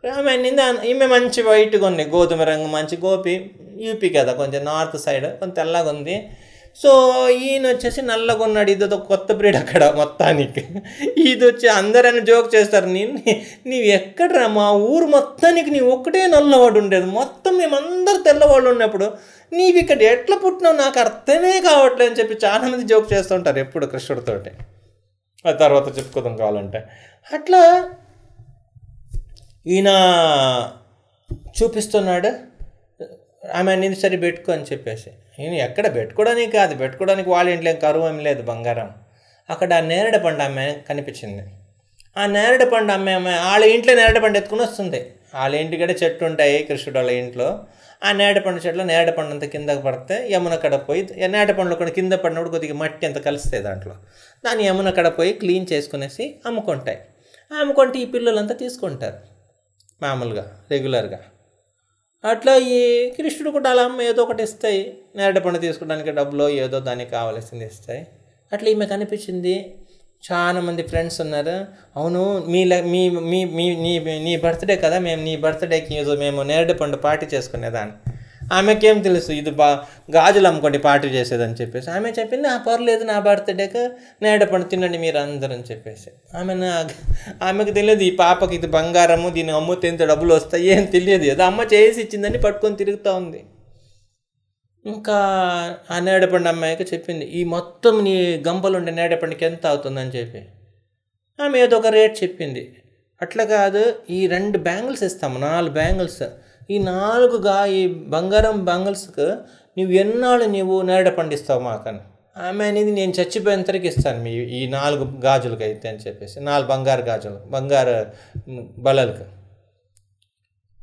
ఆమె ఈమె మంచి వైట్గా ఉంది గోధుమ రంగు మంచి గోపి యూపీ కదా కొంచెం నార్త్ సైడ్ కొంచెం తెల్లగా ఉంది. సో ఈయన వచ్చేసి నల్లగా ఉన్నాడు ఇది ఒక కొత్త బ్రీడ్ అక్కడ మొత్తానికి. ఇది వచ్చి అందరని జోక్ చేస్తారు నేను నీవు ఎక్కడరా మా ఊరు మొత్తానికి నీవు ఒక్కటే నల్లవాడు ఉండేది. మొత్తం మేమందరు తెల్లవాళ్ళు ఉన్నప్పుడు నీవు ఇక్కడ ఎట్లా పుట్టినావు నాకు అర్థమే కావట్లేదు అని చెప్పి చాలామంది జోక్ చేస్తుంటారు ఎప్పుడు కృష్ణుడితోటి. ఆ తర్వాత చెప్పుకోదాం కావాలంటే. అట్లా ఈయన చూపిస్తున్నాడు ఆమె అన్నింది సరి పెట్టుకో అని చెప్పేసి. నేను ఎక్కడ పెట్టుకోవడానికి కాదు పెట్టుకోవడానికి వాళ్ళ ఇంట్లో ఏం కరువు ఏం లేదు బంగారం. అక్కడ ఆ నేరేడు పండు అమ్మాయి కనిపించింది. ఆ నేరడ పండు అమ్మాయి అమ్మాయి వాళ్ళ ఇంట్లో నేరడ పండు ఎత్తుకుని వస్తుంది. వాళ్ళ ఇంటికడే చెట్టు ఉంటాయి కృష్ణుడు వాళ్ళ ఇంట్లో. ఆ నేరడ పండు చెట్లు నేరడ పండు అంత కిందకి పడితే యమున కడ పోయి నేరడ పండ్లు కూడా కింద పడినప్పుడు కొద్దిగా మట్టి అంత కలుస్తాయి దాంట్లో. దాన్ని యమున కడ పోయి క్లీన్ చేసుకునేసి అమ్ముకుంటాయి. అమ్ముకుంటే ఈ పిల్లలంతా తీసుకుంటారు. మామూలుగా రెగ్యులర్గా అట్లా ఈ కృష్ణుడు కూడా అలా ఏదో ఒకటి ఇస్తాయి. నేరడి పండు తీసుకోవడానికి డబ్బులో ఏదో దానికి కావాల్సింది ఇస్తాయి. అట్లా ఈమె కనిపించింది చాలా మంది ఫ్రెండ్స్ ఉన్నారు. అవును మీ మీ మీ మీ నీ నీ బర్త్డే కదా మేము నీ బర్త్డేకి ఏదో మేము నేరడి పండు పార్టీ చేసుకునేదాన్ని. ఆమెకేం తెలుసు? ఇది బా గాజులు అమ్ముకోండి పార్టీ చేసేదని చెప్పేసి. ఆమె చెప్పింది ఆ పర్లేదు నా బర్త్డేకి నేడ పండు తినండి మీరు అందరూ అని చెప్పేసి. ఆమె నా ఆమెకు తెలియదు ఈ పాపకి ఇది బంగారము దీన్ని అమ్ముతే ఇంత డబ్బులు వస్తాయి ఏం తెలియదు. ఏదో అమ్మ చేసి ఇచ్చిందని పట్టుకొని తిరుగుతూ ఉంది. ఇంకా ఆ నేడపండు అమ్మాయికి చెప్పింది ఈ మొత్తం నీ గంపలు ఉండే నేడపండికి ఎంత అవుతుందని చెప్పి. ఆమె ఏదో ఒక రేట్ చెప్పింది. అట్లా కాదు ఈ రెండు బ్యాంగిల్స్ ఇస్తాము నాలుగు బ్యాంగిల్స్. ఈ నాలుగుగా ఈ బంగారం బంగల్స్కి నువ్వు ఎన్నాళ్ళు నీవు నేరడ పండిస్తావు మాకని? ఆమె అనేది నేను చచ్చిపోయేంతరికి ఇస్తాను మీ ఈ నాలుగు గాజులకి అయితే అని చెప్పేసి నాలుగు బంగారు గాజులు బంగారు బలలకు.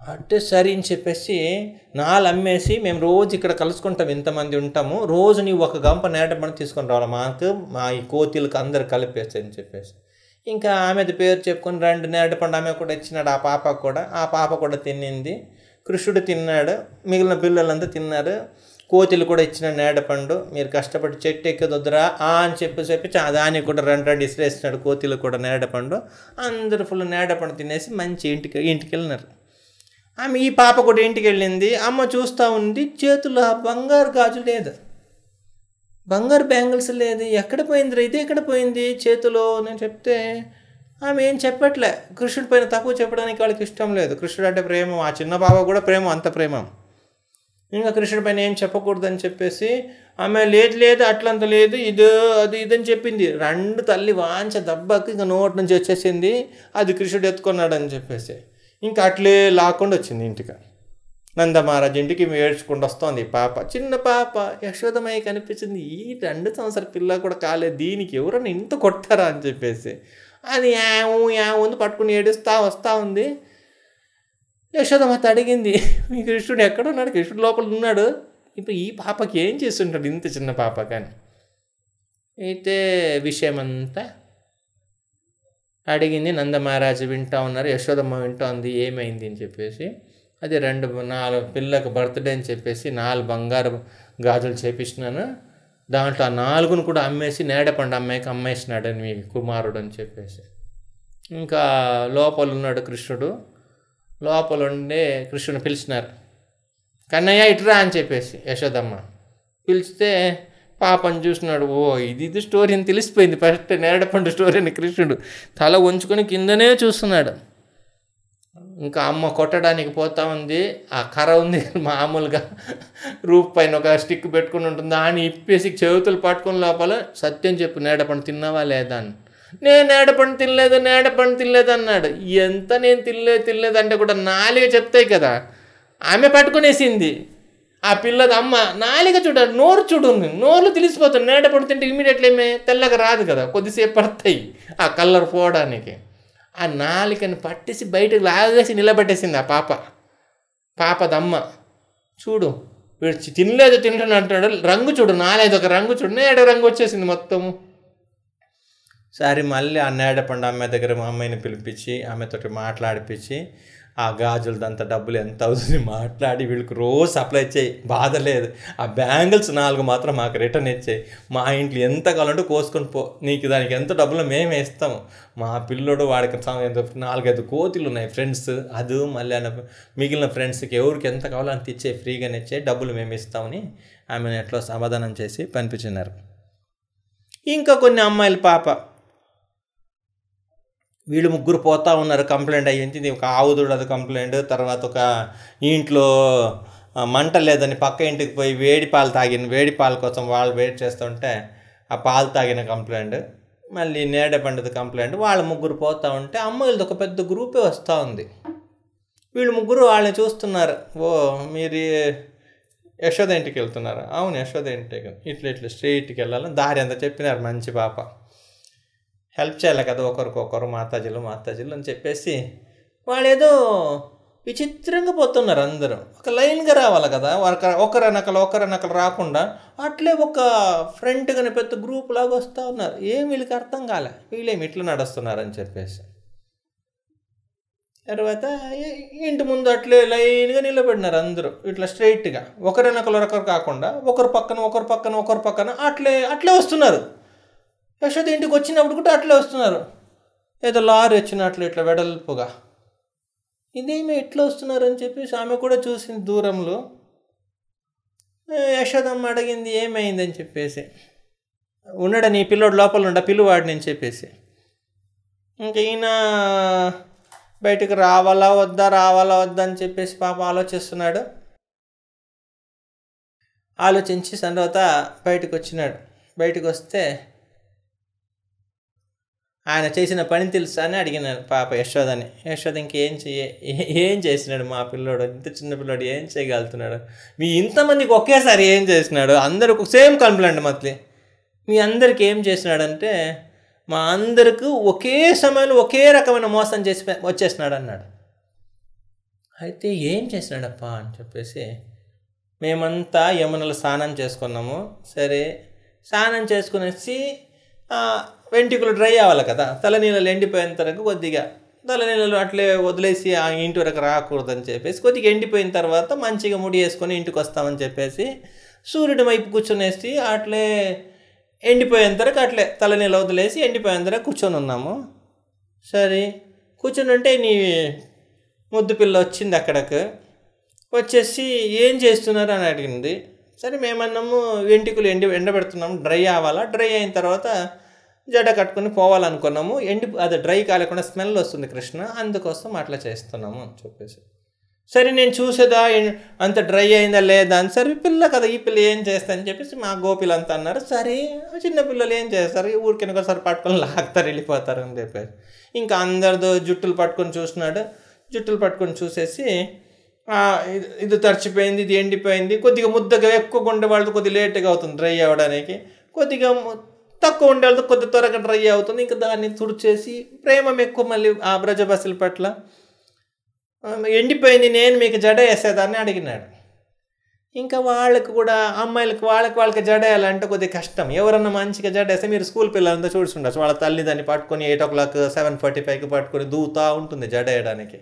అంటే సరే అని చెప్పేసి నాలు అమ్మేసి మేము రోజు ఇక్కడ కలుసుకుంటాం ఇంతమంది ఉంటాము. రోజు నీవు ఒక గంప నేటపండు తీసుకొని రావాలి మాకు? మా ఈ కోతిలకు అందరు కలిపేసి అని చెప్పేసి. ఇంకా ఆమెది పేరు చెప్పుకొని రెండు నేటపండు ఆమె కూడా ఇచ్చినాడు ఆ పాప కూడా. ఆ పాప కూడా తినింది కృష్ణుడు తిన్నాడు మిగిలిన పిల్లలంతా తిన్నారు. కోతులు కూడా ఇచ్చిన నేడపండు మీరు కష్టపడి చెట్టు ఎక్కేదొద్దురా ఆ అని చెప్పి చెప్పి చా- దానికి కూడా రెండు రెండు ఇసిరేస్తున్నాడు కోతులు కూడా నేడపండు అందరూ ఫుల్ నేడపండు తినేసి మంచి ఇంటికి ఇంటికి వెళ్ళినారు. ఆమె ఈ పాప కూడా ఇంటికి వెళ్ళింది. అమ్మ చూస్తూ ఉంది చేతుల్లో ఆ బంగారు గాజు లేదు. బంగారు బ్యాంగిల్స్ లేదు. ఎక్కడ పోయింది ఇది ఎక్కడ పోయింది? చేతిలో నేను చెప్తే ఆమె ఏం చెప్పట్లే. కృష్ణుడి పైన తక్కువ చెప్పడానికి వాళ్ళకి ఇష్టం లేదు. కృష్ణుడు అంటే ప్రేమ. ఆ చిన్న పాప కూడా ప్రేమ అంత ప్రేమ. ఇంకా కృష్ణుడి పైన ఏం చెప్పకూడదని చెప్పేసి ఆమె లేదు లేదు అట్లంత లేదు ఇది అది ఇదని చెప్పింది. రెండు తల్లి వాంచ దెబ్బకి ఇంకా నోటి నుంచి వచ్చేసింది. అది కృష్ణుడు ఎత్తుకున్నాడు అని చెప్పేసి. ఇంకా అట్లే లాక్కుండా వచ్చింది ఇంటికి. నందమహారాజ్ ఇంటికి ఏడ్చుకుంటూ వస్తోంది. పాప చిన్న పాప యశోదమయ్య కనిపించింది. ఈ రెండు సంవత్సరాల పిల్ల కూడా కాలేదు దీనికి ఎవరన్నా ఇంత కొట్టారా అని చెప్పేసి. అది యాము యావు అని పట్టుకుని ఏడుస్తా వస్తూ ఉంది. యశోదమాత అడిగింది మీ కృష్ణుడు ఎక్కడ ఉన్నాడు కృష్ణుడు లోపల ఉన్నాడు. ఇప్పుడు ఈ పాపకి ఏం చేస్తుంటాడు ఇంత చిన్న పాప కానీ అయితే విషయమంతా అడిగింది నందమహారాజు వింటా ఉన్నారు. యశోదమ్మ వింటా ఉంది. ఏమైంది? అని చెప్పేసి అది రెండు నాలుగు పిల్లకు బర్త్డే అని చెప్పేసి నాలుగు బంగారు గాజులు చేపించినాను దాంట్లో ఆ నాలుగును కూడా అమ్మేసి నేడపండు అమ్మాయికి అమ్మేసినాడని మీ కుమారుడు అని చెప్పేసి. ఇంకా లోపల ఉన్నాడు కృష్ణుడు. లోపల ఉండే కృష్ణుని పిలిచినారు. కన్నయ్య ఇటురా అని చెప్పేసి యశోదమ్మ. పిలిస్తే పాపని చూసినాడు. ఓ ఇది ఇది స్టోరీ అని తెలిసిపోయింది. ఫస్ట్ నేరడపండు స్టోరీ అని కృష్ణుడు తల వంచుకొని కిందనే చూస్తున్నాడు. ఇంకా అమ్మ కొట్టడానికి పోతా ఉంది. ఆ కర్ర ఉంది మామూలుగా. రూప్ పైన ఒక స్టిక్ పెట్టుకుని ఉంటుంది. అని ఇప్పేసి చేతులు పట్టుకుని లోపల సత్యం చెప్పు నేడపండు తిన్నావా లేదా? అని. నేను నేడపండు తినలేదు నేడపండు తినలేదు అన్నాడు. ఎంత నేను తినలేదు తినలేదు అంటే కూడా నాలుగ చెప్తాయి కదా. ఆమె పట్టుకునేసింది. ఆ పిల్లది అమ్మ నాలిక చూడ నోరు చూడు నోరు తెలిసిపోతుంది నేడపండు తింటే ఇమీడియట్లీ ఏమే తెల్లగా రాదు కదా. కొద్దిసేపు పడతాయి ఆ కలర్ పోవడానికి. ఆ నాలికని పట్టేసి బయటకు లాగేసి నిలబెట్టేసింది ఆ పాప. పాపదమ్మ చూడు వీడు తినలేదు తింటాను అంటాడు. రంగు చూడు నాలేదు ఒక రంగు చూడు. నేడ రంగు వచ్చేసింది మొత్తము సరే మళ్ళీ ఆ నేడపండు అమ్మాయి దగ్గర మా అమ్మాయిని పిలిపించి ఆమెతోటి మాట్లాడిపించి ఆ గాజులదంత డబ్బులు ఎంత అవుతుంది మాట్లాడి వీళ్ళకి రోజు సప్లై చేయి. బాధ లేదు. ఆ బ్యాంగిల్స్ నాలుగు మాత్రం మాకు రిటర్న్ ఇచ్చేయి. మా ఇంట్లో ఎంత కావాలంటే కోసుకొని పో. నీకు దానికి ఎంత డబ్బులు మేమే ఇస్తాము. మా పిల్లోడు వాడికి నాలుగైదు కోతులు ఉన్నాయి ఫ్రెండ్స్ అది మళ్ళీ మిగిలిన ఫ్రెండ్స్కి ఎవరికి ఎంత కావాలో అంత ఇచ్చే ఫ్రీగానే ఇచ్చే డబ్బులు మేము ఇస్తామని ఆమెను ఎట్లా సమాధానం చేసి పంపించినారు. ఇంకా కొన్ని అమ్మాయిలు పాప. వీళ్ళు ముగ్గురు పోతా ఉన్నారు కంప్లైంట్ అయ్యింది. ఒక ఆవుదుడు అది కంప్లైంట్. తర్వాత ఒక ఇంట్లో మంట లేదని పక్క ఇంటికి పోయి వేడి పాలు తాగిన వేడి పాల కోసం వాళ్ళు వెయిట్ చేస్తుంటే ఆ పాలు తాగిన కంప్లైంట్. మళ్ళీ నేడ పండుది కంప్లైంట్. వాళ్ళ ముగ్గురు పోతూ ఉంటే అమ్మాయిలది ఒక పెద్ద గ్రూపే వస్తూ ఉంది. వీళ్ళు ముగ్గురు వాళ్ళని చూస్తున్నారు. ఓ మీరు యశోద ఇంటికి వెళ్తున్నారు? అవును యశోద ఇంటికి. ఇట్లా ఇట్లా స్ట్రీట్కి వెళ్ళాలని దారి అంతా చెప్పినారు మంచి పాప. హెల్ప్ చేయాలి కదా ఒకరికొకరు మాతాజీలు మాతాజీలు అని చెప్పేసి వాళ్ళు ఏదో విచిత్రంగా పోతున్నారు అందరూ. ఒక లైన్గా రావాలి కదా ఒక ఒకరనకలు ఒకరనకలు రాకుండా అట్లే ఒక ఫ్రంట్ కానీ పెద్ద గ్రూప్ లాగా వస్తూ ఉన్నారు. ఏం వీళ్ళకి అర్థం కాలే. వీళ్ళేమి ఇట్లా నడుస్తున్నారు అని చెప్పేసి. తర్వాత ఇంటి ముందు అట్లే లైన్గా నిలబడినారు అందరూ. ఇట్లా స్ట్రైట్గా. ఒకరినకలు ఒకరు కాకుండా ఒకరు పక్కన ఒకరు పక్కన ఒకరు పక్కన అట్లే అట్లే వస్తున్నారు. యశోద ఇంటికి వచ్చినప్పుడు కూడా అట్లే వస్తున్నారు. ఏదో లారీ వచ్చినట్లు ఇట్లా వెడల్పుగా. ఇదేమి ఎట్లా వస్తున్నారు అని చెప్పేసి ఆమె కూడా చూసింది దూరంలో. యశోదమ్మ అడిగింది ఏమైందని చెప్పేసి. ఉండడా నీ పిల్లోడు లోపల ఉండ? పిల్లువాడిని అని చెప్పేసి. ఇంకా ఈయన బయటకు రావాలా వద్దా రావాలా వద్దా అని చెప్పేసి పాప ఆలోచిస్తున్నాడు. ఆలోచించి తర్వాత బయటకు వచ్చినాడు. బయటకు వస్తే ఆయన చేసిన పని తెలుసా అని అడిగినాను పాప యశోదని. యశోద ఇంకేం చేయ ఏం చేసినాడు మా పిల్లోడు? ఇంత చిన్న పిల్లోడు ఏం చేయగలుగుతున్నాడు? మీ ఇంతమందికి ఒకేసారి ఏం చేసినాడు? అందరికి సేమ్ కంప్లైంట్ మత్లీ మీ అందరికి ఏం చేసినాడంటే మా అందరికి ఒకే సమయంలో ఒకే రకమైన మోసం చేసి వచ్చేసినాడు అన్నాడు. అయితే ఏం చేసినాడప్పా అని చెప్పేసి మేమంతా యమునలో స్నానం చేసుకున్నాము. సరే స్నానం చేసుకునేసి వెంట్రుకలు డ్రై అవ్వాలి కదా. తలనీళ్ళు ఎండిపోయిన తర్వాత కొద్దిగా తలనీళ్ళు అట్లే వదిలేసి ఆ ఇంటి వరకు రాకూడదని చెప్పేసి కొద్దిగా ఎండిపోయిన తర్వాత మంచిగా ముడి వేసుకొని ఇంటికి వస్తామని చెప్పేసి సూర్యుడి వైపు కూర్చొనేసి అట్లే ఎండిపోయేంత వరకు అట్లే తలనీళ్ళు వదిలేసి ఎండిపోయేంత వరకు కూర్చొని ఉన్నాము. సరే కూర్చొని ఉంటే నీ ముద్దు పిల్ల వచ్చింది అక్కడకు. వచ్చేసి ఏం చేస్తున్నారు అని అడిగింది. సరే మేమన్నాము వెంట్రుకలు ఎండి ఎండబెడుతున్నాము డ్రై అవ్వాలా? డ్రై అయిన తర్వాత జడ కట్టుకొని పోవాలనుకున్నాము. ఎండి అది డ్రై కాలేకుండా స్మెల్ వస్తుంది కృష్ణ అందుకోసం అట్లా చేస్తున్నాము అని చెప్పేసి. సరే నేను చూసేదా? అంత డ్రై అయిందా లేదా అని. సరే పిల్ల కదా ఈ పిల్ల ఏం చేస్తా అని చెప్పేసి మా గోపిలు అంతా అన్నారు. సరే చిన్న పిల్లలు ఏం చేస్తారు? ఊరికి ఒకసారి పట్టుకొని లాగుతారు వెళ్ళిపోతారు అని చెప్పేసి. ఇంకా అందరితో జుట్టులు పట్టుకొని చూసినాడు జుట్టులు పట్టుకొని చూసేసి ఇది ఇది తడిచిపోయింది ఇది ఎండిపోయింది. కొద్దిగా ముద్దగా ఎక్కువ ఉండే వాళ్ళతో కొద్దిగా లేట్గా అవుతుంది డ్రై అవ్వడానికి. కొద్దిగా తక్కువ ఉండే వాళ్ళతో కొద్దిగా త్వరగా డ్రై అవుతుంది. ఇంకా దాన్ని తుడిచేసి ప్రేమ ఎక్కువ మళ్ళీ ఆ బ్రజబస్సుల పట్ల ఎండిపోయింది నేను మీకు జడ వేసేదాన్ని అడిగినాడు. ఇంకా వాళ్ళకి కూడా అమ్మాయిలకు వాళ్ళకి వాళ్ళకి జడ వేయాలంటే కొద్దిగా కష్టం. ఎవరన్నా మంచిగా జడ వేస్తే మీరు స్కూల్ పిల్లలంతా చూస్తుండొచ్చు వాళ్ళ తల్లి దాన్ని పట్టుకొని eight o'clock seven forty ఫైవ్కి పట్టుకొని దూతా ఉంటుంది జడ వేయడానికి.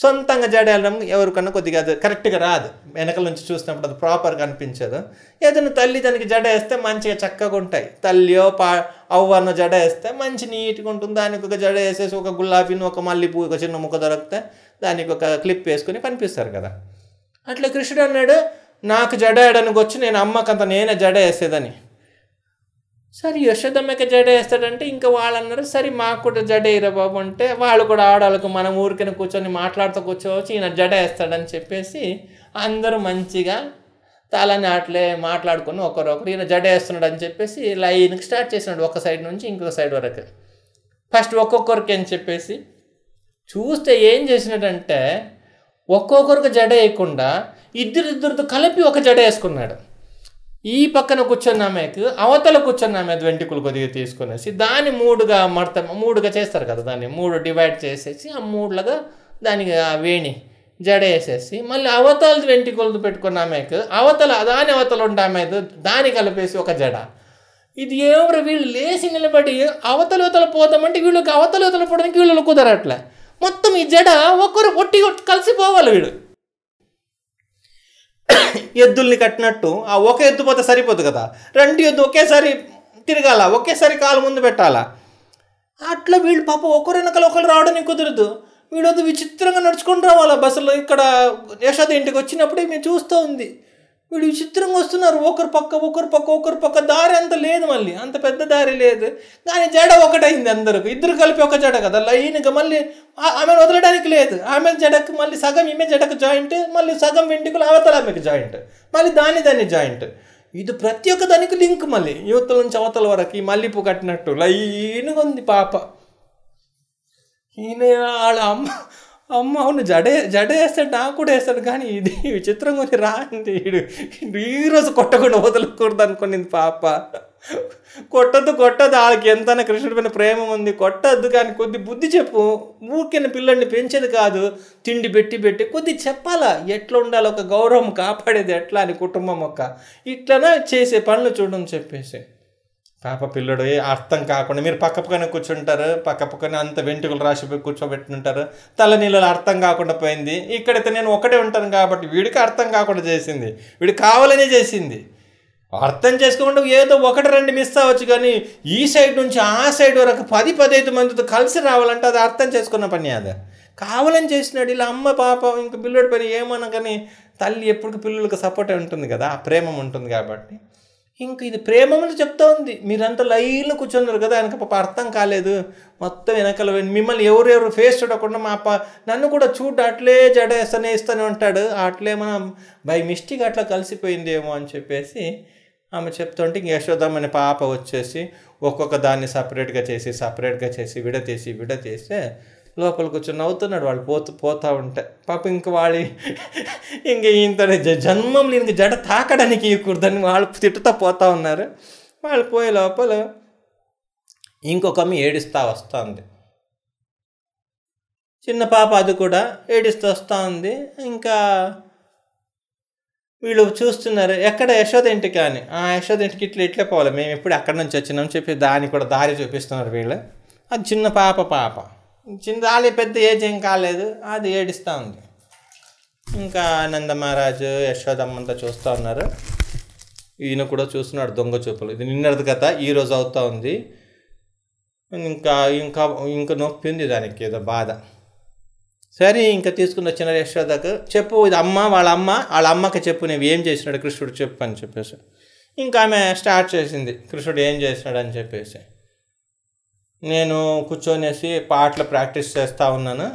సొంతంగా జడ ఎవరికన్నా కొద్దిగా అది కరెక్ట్గా రాదు. వెనకల నుంచి చూసినప్పుడు అది ప్రాపర్గా అనిపించదు. ఏదైనా తల్లి దానికి జడ వేస్తే మంచిగా చక్కగా ఉంటాయి. తల్లియో పా అవ్వన్న జడ వేస్తే మంచి నీట్గా ఉంటుంది. దానికి ఒక జడ వేసేసి ఒక గులాబీని ఒక మల్లెపూ ఒక చిన్న ముక్క దొరికితే దానికి ఒక క్లిప్ వేసుకొని కనిపిస్తారు కదా. అట్లా కృష్ణుడు అన్నాడు నాకు జడ వేయడానికి వచ్చి నేను అమ్మకంత నేనే జడ వేసేదని. సరే యశోదమ్మకి జడ వేస్తాడంటే ఇంకా వాళ్ళు అన్నారు సరే మాకు కూడా జడ వేయరా బాబు అంటే వాళ్ళు కూడా ఆడవాళ్ళకు మనం ఊరికైనా కూర్చొని మాట్లాడుతూ కూర్చోవచ్చు ఈయన జడ వేస్తాడని చెప్పేసి అందరూ మంచిగా తలని అట్లే మాట్లాడుకుని ఒకరొకరు ఈయన జడ వేస్తున్నాడు అని చెప్పేసి లైన్కి స్టార్ట్ చేసినాడు ఒక సైడ్ నుంచి ఇంకొక సైడ్ వరకు. ఫస్ట్ ఒక్కొక్కరికి అని చెప్పేసి చూస్తే ఏం చేసినాడంటే ఒక్కొక్కరికి జడ వేయకుండా ఇద్దరిద్దరితో కలిపి ఒక జడ వేసుకున్నాడు. ఈ పక్కన కూర్చున్న ఆమెకు అవతల కూర్చున్న ఆమె వెంట్రుకలు కొద్దిగా తీసుకునేసి దాన్ని మూడుగా మడత మూడుగా చేస్తారు కదా దాన్ని మూడు డివైడ్ చేసేసి ఆ మూడులుగా దానికి ఆ వేణి జడ వేసేసి మళ్ళీ అవతల వెంట్రుకలు పెట్టుకున్న ఆమెకు అవతల దాని అవతల ఉండే ఆమె దాన్ని కలిపేసి ఒక జడ. ఇది ఎవరు వీళ్ళు లేచి నిలబడి అవతల అవతల పోతామంటే వీళ్ళకి అవతల అవతల పోవడానికి వీళ్ళు కుదరట్లే. మొత్తం ఈ జడ ఒకరు ఒట్టి కలిసిపోవాలి వీడు ఎద్దుల్ని కట్టినట్టు ఆ ఒక ఎద్దు పోతే సరిపోదు కదా. రెండు ఎద్దు ఒకేసారి తిరగాల ఒకేసారి కాలు ముందు పెట్టాలా. అట్లా వీళ్ళు పాప ఒకరు వెనకాల ఒకరు రావడానికి కుదరదు. వీడు విచిత్రంగా నడుచుకొని రావాలా బస్సులో. ఇక్కడ యశోద ఇంటికి వచ్చినప్పుడే మేము చూస్తూ ఉంది. వీడు విచిత్రంగా వస్తున్నారు. ఒకరు పక్క ఒకరు పక్క ఒకరు పక్క. దారి అంత లేదు మళ్ళీ. అంత పెద్ద దారి లేదు. కానీ జడ ఒకటైంది అందరికి. ఇద్దరు కలిపి ఒక జడ కదా. లైన్గా మళ్ళీ ఆమె ఆమెను వదలడానికి లేదు. ఆమె జడకు మళ్ళీ సగం ఈమె జడకు జాయింట్. మళ్ళీ సగం వెంటికలు అవతల ఆమెకు జాయింట్. మళ్ళీ దాని దాని జాయింట్. ఇది ప్రతి ఒక్క దానికి లింక్ మళ్ళీ. యువతల నుంచి అవతల వరకు ఈ మల్లెపూ కట్టినట్టు. లైన్గా ఉంది పాప. ఈయన వాళ్ళ అమ్మ అమ్మ అవును జడే జడే వేస్తాడు నాకు కూడా వేస్తాడు కానీ ఇది విచిత్రంగా ఉంది రాంది ఈరోజు కొట్టకుండా వదలకూడదు అనుకునింది పాప. కొట్టద్దు కొట్టద్దు వాళ్ళకి ఎంత కృష్ణుడి పైన ప్రేమ ఉంది. కొట్టద్దు కానీ కొద్ది బుద్ధి చెప్పు. ఊరికిన పిల్లల్ని పెంచేది కాదు. తిండి పెట్టి పెట్టి కొద్ది చెప్పాలా. ఎట్లా ఉండాలి? ఒక గౌరవం కాపాడేది ఎట్లా అని కుటుంబం ఒక ఇట్లనే చేసే పనులు చూడడం చెప్పేసి. పాప పిల్లడు ఏ అర్థం కాకుండా మీరు పక్క పక్కన కూర్చుంటారు పక్క పక్కన అంత వెంట్రుకలు రాసిపోయి కూర్చోబెట్టుంటారు. తల నీళ్ళలో అర్థం కాకుండా పోయింది. ఇక్కడైతే నేను ఒకటే ఉంటాను కాబట్టి వీడికి అర్థం కాకుండా చేసింది. వీడు కావాలనే చేసింది. అర్థం చేసుకోకుండా ఏదో ఒకటి రెండు మిస్ అవ్వచ్చు కానీ ఈ సైడ్ నుంచి ఆ సైడ్ వరకు పది పదహైదు మందితో కలిసి రావాలంటే అది అర్థం చేసుకున్న పని అది. కావాలని చేసినాడు ఇలా అమ్మ పాప ఇంక పిల్లడి పని ఏమన్నా కానీ తల్లి ఎప్పుడు పిల్లలకు సపోర్ట్ ఉంటుంది కదా ఆ ప్రేమం ఉంటుంది కాబట్టి. ఇంక ఇది ప్రేమని చెప్తా ఉంది మీరంతా లైన్లో కూర్చున్నారు కదా వెనక పాప అర్థం కాలేదు. మొత్తం వెనకాల మిమ్మల్ని ఎవరెవరు ఫేస్ చూడకుండా మా పా నన్ను కూడా చూడు అట్లే జడేస్తూనే ఇస్తూనే ఉంటాడు. అట్లే మనం బై మిస్టేక్ అట్లా కలిసిపోయిందేమో అని చెప్పేసి ఆమె చెప్తుంటే ఇంక యశోదమ్మని పాప వచ్చేసి ఒక్కొక్క దాన్ని సపరేట్గా చేసి సపరేట్గా చేసి విడతీసి విడతీస్తే లోపల కూర్చొని నవ్వుతున్నాడు వాళ్ళు పోతూ పోతూ ఉంటే. పాప ఇంక వాళ్ళు ఇంక ఇంత జన్మం జన్మంలో ఇంక జడ తాకడానికి కూర్దని వాళ్ళు తిట్టుతా పోతూ ఉన్నారు. వాళ్ళు పోయే లోపల ఇంకొక అమ్మ ఏడుస్తూ వస్తుంది. చిన్న పాప అది కూడా ఏడుస్తూ వస్తూ ఉంది ఇంకా వీళ్ళు చూస్తున్నారు ఎక్కడ యశోద ఇంటికి? అని. ఆ యశోద ఇంటికి ఇట్లా ఇట్లే పోవాలి. మేము ఎప్పుడు అక్కడి నుంచి వచ్చినాం. చెప్పి దాని కూడా దారి చూపిస్తున్నారు వీళ్ళు. అది చిన్న పాప పాప. చిన్న రాలే పెద్ద ఏజ్ ఏం కాలేదు. అది ఏడుస్తూ ఉంది. ఇంకా ఆనంద మహారాజు యశోదమ్మంతా చూస్తూ ఉన్నారు. ఈయన కూడా చూస్తున్నాడు దొంగ చూపులు. ఇది నిన్నది కథ ఈ రోజు అవుతా ఉంది. ఇంకా ఇంకా ఇంకా నొప్పి ఉంది దానికి ఏదో బాధ. సరే ఇంకా తీసుకుని వచ్చిన యశోదకు చెప్పు ఇది అమ్మ వాళ్ళ అమ్మ వాళ్ళ అమ్మకి చెప్పు నువ్వు ఏం చేసినాడు? కృష్ణుడు చెప్పు అని చెప్పేసి. ఇంకా ఆమె స్టార్ట్ చేసింది. కృష్ణుడు ఏం చేసినాడు? అని చెప్పేసి. నేను కూర్చొనేసి పాటలు ప్రాక్టీస్ చేస్తూ ఉన్నాను.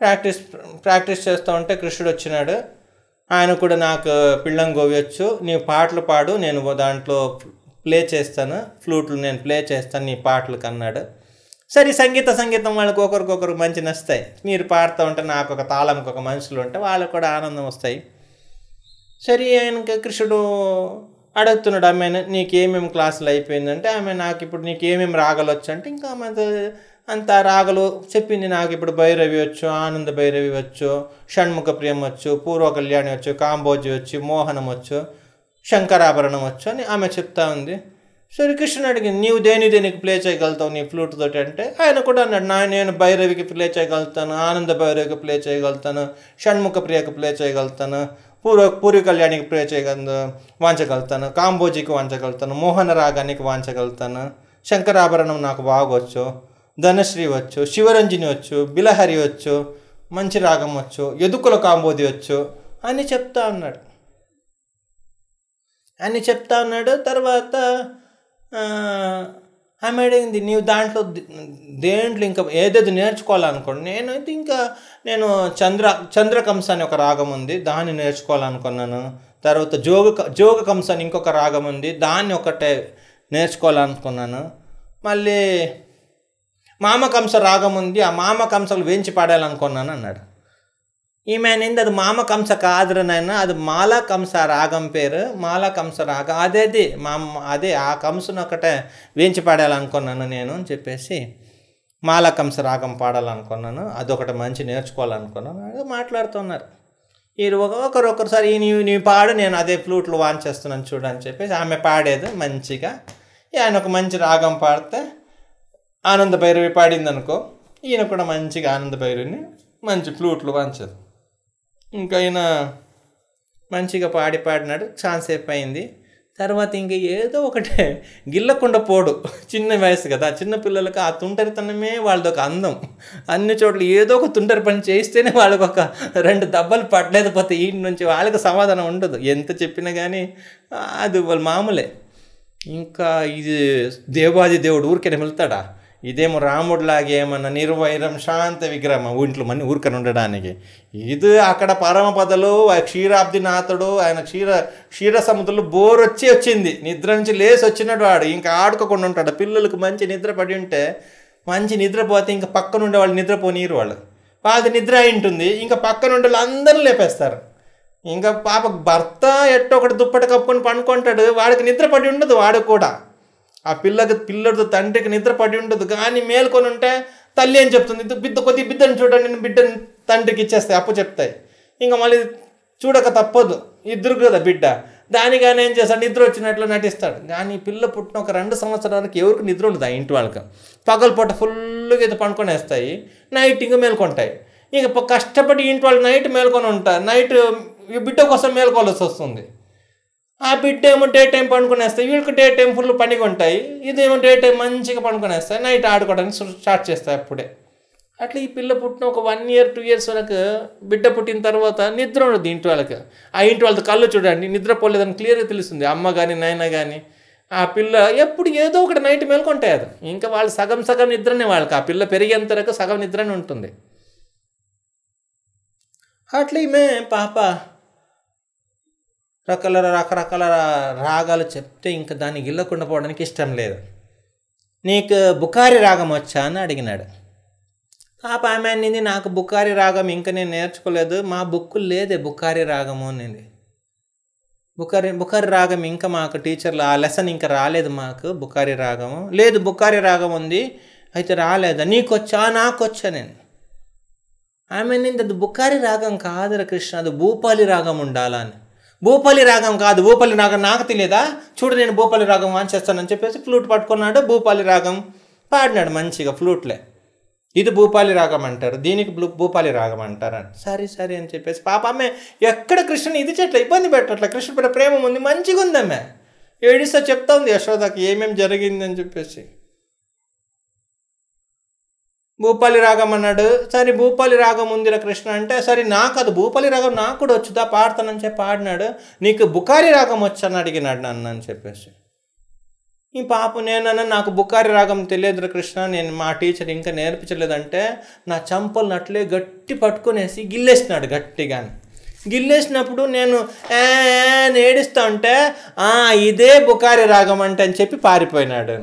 ప్రాక్టీస్ ప్రాక్టీస్ చేస్తూ ఉంటే కృష్ణుడు వచ్చినాడు. ఆయన కూడా నాకు పిల్లం గోవియొచ్చు నీ పాటలు పాడు నేను దాంట్లో ప్లే చేస్తాను. ఫ్లూట్లు నేను ప్లే చేస్తాను నీ పాటలకు అన్నాడు సరే సంగీత సంగీతం వాళ్ళకి ఒకరికొకరు మంచి నచ్చుతాయి. మీరు పాడుతూ ఉంటే నాకు ఒక తాళంకి ఒక మనుషులు ఉంటే వాళ్ళకు కూడా ఆనందం వస్తాయి. సరే ఆయనకి కృష్ణుడు అడుగుతున్నాడు ఆమె నీకు ఏమేమి క్లాసులు అయిపోయిందంటే ఆమె నాకు ఇప్పుడు నీకు ఏమేమి రాగలు వచ్చు అంటే ఇంకా ఆమె అంత రాగలు చెప్పింది నాకు ఇప్పుడు భైరవి వచ్చు ఆనంద భైరవి వచ్చు షణ్ముఖ ప్రియం వచ్చు పూర్వ కళ్యాణి వచ్చు కాంబోజి వచ్చు మోహనం వచ్చు శంకరాభరణం వచ్చు అని ఆమె చెప్తా ఉంది. శ్రీకృష్ణుడు అడిగింది నీవు దేని దేనికి ప్లే చేయగలుగుతావు నీ ఫ్లూట్ తోటి? అంటే ఆయన కూడా అన్నాడు నా నేను భైరవికి ప్లే చేయగలుగుతాను ఆనంద భైరవికి ప్లే చేయగలుగుతాను షణ్ముఖ ప్రియకి ప్లే చేయగలుగుతాను పూర్వ పూర్వ కళ్యాణికి ప్రే చేయగలను వాంచగలుగుతాను కాంబోజీకి వాంచగలుగుతాను మోహన రాగానికి వాంచగలుగుతాను శంకరాభరణం నాకు బాగొచ్చు ధనశ్రీ వచ్చు. శివరంజని వచ్చు. బిలహరి వచ్చు. మంచి రాగం వచ్చు. ఎదుకుల కాంబోది వచ్చు. అని చెప్తా ఉన్నాడు. అని చెప్తా ఉన్నాడు. తర్వాత ఆమె అడిగింది నీవు దాంట్లో దేంట్లో ఇంకా ఏదేది నేర్చుకోవాలనుకోండి నేనైతే ఇంకా నేను చంద్ర చంద్రకంస అని ఒక రాగం ఉంది. దాన్ని నేర్చుకోవాలనుకున్నాను. తర్వాత జోగ జోగ కంస అని ఇంకొక రాగం ఉంది. దాన్ని ఒకటే నేర్చుకోవాలనుకున్నాను. మళ్ళీ మామకంస రాగం ఉంది. ఆ మామకంసలు వేయించి పాడాలనుకున్నాను అన్నాడు. ఈమె అనేది అది మామ కంస కాదురు నాయన అది మాలా కంస రాగం పేరు మాలా కంస రాగం. అదే అది మా అదే ఆ కంసును ఒకటే వేయించి పాడాలనుకున్నాను నేను అని చెప్పేసి మాలా కంస రాగం పాడాలనుకున్నాను. అదొకటి మంచి నేర్చుకోవాలనుకున్నాను. అది మాట్లాడుతున్నారు. ఈరు ఒకరు ఒకరిసారి నీ నీవు పాడు నేను అదే ఫ్లూట్లు వాంచేస్తున్నాను చూడని చూడు అని చెప్పేసి ఆమె పాడేది మంచిగా. ఆయన ఒక మంచి రాగం పాడితే ఆనంద భైరవి పాడింది అనుకో ఈయన కూడా మంచిగా ఆనంద భైరవిని మంచి ఫ్లూట్లు వాంచదు ఇంకా ఆయన మంచిగా పాడి పాడినాడు చాలాసేపు అయింది తర్వాత ఇంక ఏదో ఒకటే గిల్లకుండా పోడు చిన్న వయసు కదా చిన్న పిల్లలకు ఆ తుంటరితనమే వాళ్ళదొక ఒక అందం. అన్ని చోట్ల ఏదో ఒక తుంటరి పని చేస్తేనే వాళ్ళకి ఒక రెండు దెబ్బలు పడలేదు పోతే ఈ నుంచి వాళ్ళకి సమాధానం ఉండదు. ఎంత చెప్పినా కానీ అది వాళ్ళు మామూలే. ఇంకా ఇది దేవాది దేవుడు ఊరికే వెళ్తాడా? ఇదేమో రాముడిలాగే ఏమన్నా నిర్వైరం శాంత విగ్రహం. ఇంట్లో మన ఊరికని ఉండడానికి. ఇది అక్కడ పరమపదలు ఆ క్షీరాబ్దినాథుడు ఆయన క్షీర క్షీర సముద్రంలో బోర్ వచ్చి వచ్చింది. నిద్ర నుంచి లేచి వచ్చినాడు వాడు. ఇంకా ఆడుకోకుండా ఉంటాడు. పిల్లలకు మంచి నిద్ర పడి ఉంటే మంచి నిద్రపోతే ఇంకా పక్కన ఉండే వాళ్ళు నిద్రపోనీరు వాళ్ళు. వాళ్ళది నిద్ర అయి ఉంటుంది. ఇంకా పక్కన ఉండే వాళ్ళు అందరూ లేపేస్తారు. ఇంకా పాప భర్త ఎట్టో ఒకటి దుప్పటి కప్పుకొని పండుకుంటాడు. వాడికి నిద్ర పడి ఉండదు. వాడు కూడా. ఆ పిల్లకి పిల్లడితో తండ్రికి నిద్ర పడి ఉండదు కానీ మేల్కొని ఉంటే తల్లి అని చెప్తుంది? "ఇది బిడ్డ కొద్ది బిడ్డను చూడండి నేను బిడ్డను తండ్రికి ఇచ్చేస్తాయి అప్పు చెప్తాయి. ఇంకా మళ్ళీ చూడక తప్పదు ఇద్దరు కదా బిడ్డ. దానికి ఏం చేస్తాడు? నిద్ర వచ్చినట్లు నటిస్తాడు. కానీ పిల్ల పుట్టిన ఒక రెండు సంవత్సరానికి ఎవరికి నిద్ర ఉండదు ఆ ఇంటి వాళ్ళకి. పగలు పూట ఫుల్గా ఇది పండుకొనేస్తాయి నైట్ ఇంకా మేల్కొంటాయి. ఇక కష్టపడి ఇంటి వాళ్ళు నైట్ మేల్కొని ఉంటారు నైట్ ఈ బిడ్డ కోసం మేల్కోవాల్సి వస్తుంది. ఆ బిడ్డ ఏమో డే టైం పండుకునేస్తాయి వీళ్ళకి డే టైం ఫుల్ పనిగా ఉంటాయి ఇదేమో డే టైం మంచిగా పండుకునేస్తాయి నైట్ ఆడుకోవడానికి స్టార్ట్ చేస్తాయి అప్పుడే. అట్లా ఈ పిల్ల పుట్టిన ఒక వన్ ఇయర్ టూ ఇయర్స్ వరకు బిడ్డ పుట్టిన తర్వాత నిద్ర ఉండదు ఇంటి వాళ్ళకి. ఆ ఇంటి వాళ్ళతో కళ్ళు చూడండి నిద్రపోలేదని క్లియర్గా తెలుస్తుంది అమ్మ కానీ నాయన కానీ ఆ పిల్ల ఎప్పుడు ఏదో ఒకటి నైట్ మేల్కొంటాయి అది. ఇంకా వాళ్ళు సగం సగం నిద్రనే వాళ్ళకి ఆ పిల్ల పెరిగేంత వరకు సగం నిద్రనే ఉంటుంది. అట్లా ఈమె పాప రకాల రకరకాల రాగాలు చెప్తే ఇంకా దాన్ని గిల్లకుండా పోవడానికి ఇష్టం లేదు. నీకు బుకారి రాగం వచ్చా అని అడిగినాడు. పాప ఆమె అనింది నాకు బుకారి రాగం ఇంకా నేను నేర్చుకోలేదు మా బుక్కు లేదే బుకారి రాగము అనింది. బుకారి బుకారి రాగం ఇంకా మాకు టీచర్లు ఆ లెసన్ ఇంకా రాలేదు మాకు బుకారి రాగము. లేదు బుకారి రాగం ఉంది అయితే రాలేదా? నీకు వచ్చా నాకు వచ్చా నేను ఆమె నింది అది బుకారి రాగం కాదురా కృష్ణ అది భూపాలి రాగం ఉండాలని భూపల్లి భూపాలి రాగం కాదు. భూపాలి రాగం నాకు తెలియదా? చూడు నేను భూపాలి రాగం వాంచేస్తానని చెప్పేసి ఫ్లూట్ పట్టుకున్నాడు. భూపాలి రాగం పాడినాడు మంచిగా ఫ్లూట్లే. ఇది భూపాలి రాగం అంటారు. దీనికి భూపాలి రాగం అంటారు అని. సరే సరే అని చెప్పేసి పాప ఆమె ఎక్కడ కృష్ణుని ఇది చెట్ల ఇబ్బంది పెట్టట్ల. కృష్ణుడి పైన ప్రేమ ఉంది మంచిగా ఉంది ఆమె. ఏడిస్తా చెప్తా ఉంది యశోదకి ఏమేమి జరిగిందని చెప్పేసి. భూపాలి రాగం అన్నాడు. సరే భూపాలి రాగం ఉందిరా కృష్ణ అంటే సరే నాకు అది భూపాలి రాగం నాకు కూడా వచ్చుదా పాడతానని చెప్పి పాడినాడు. నీకు బుకారి రాగం వచ్చని అడిగినాడు నన్ను అని చెప్పేసి. ఈ పాప నేనన్నా నాకు బుకారి రాగం తెలియదురా కృష్ణ నేను మా టీచర్ ఇంకా నేర్పించలేదంటే నా చంపలను అట్లే గట్టి పట్టుకునేసి గిల్లేసినాడు గట్టిగా గిల్లేసినప్పుడు నేను ఏడుస్తా ఉంటే "ఆ, ఇదే బుకారి రాగం అంటే అని చెప్పి పారిపోయినాడు.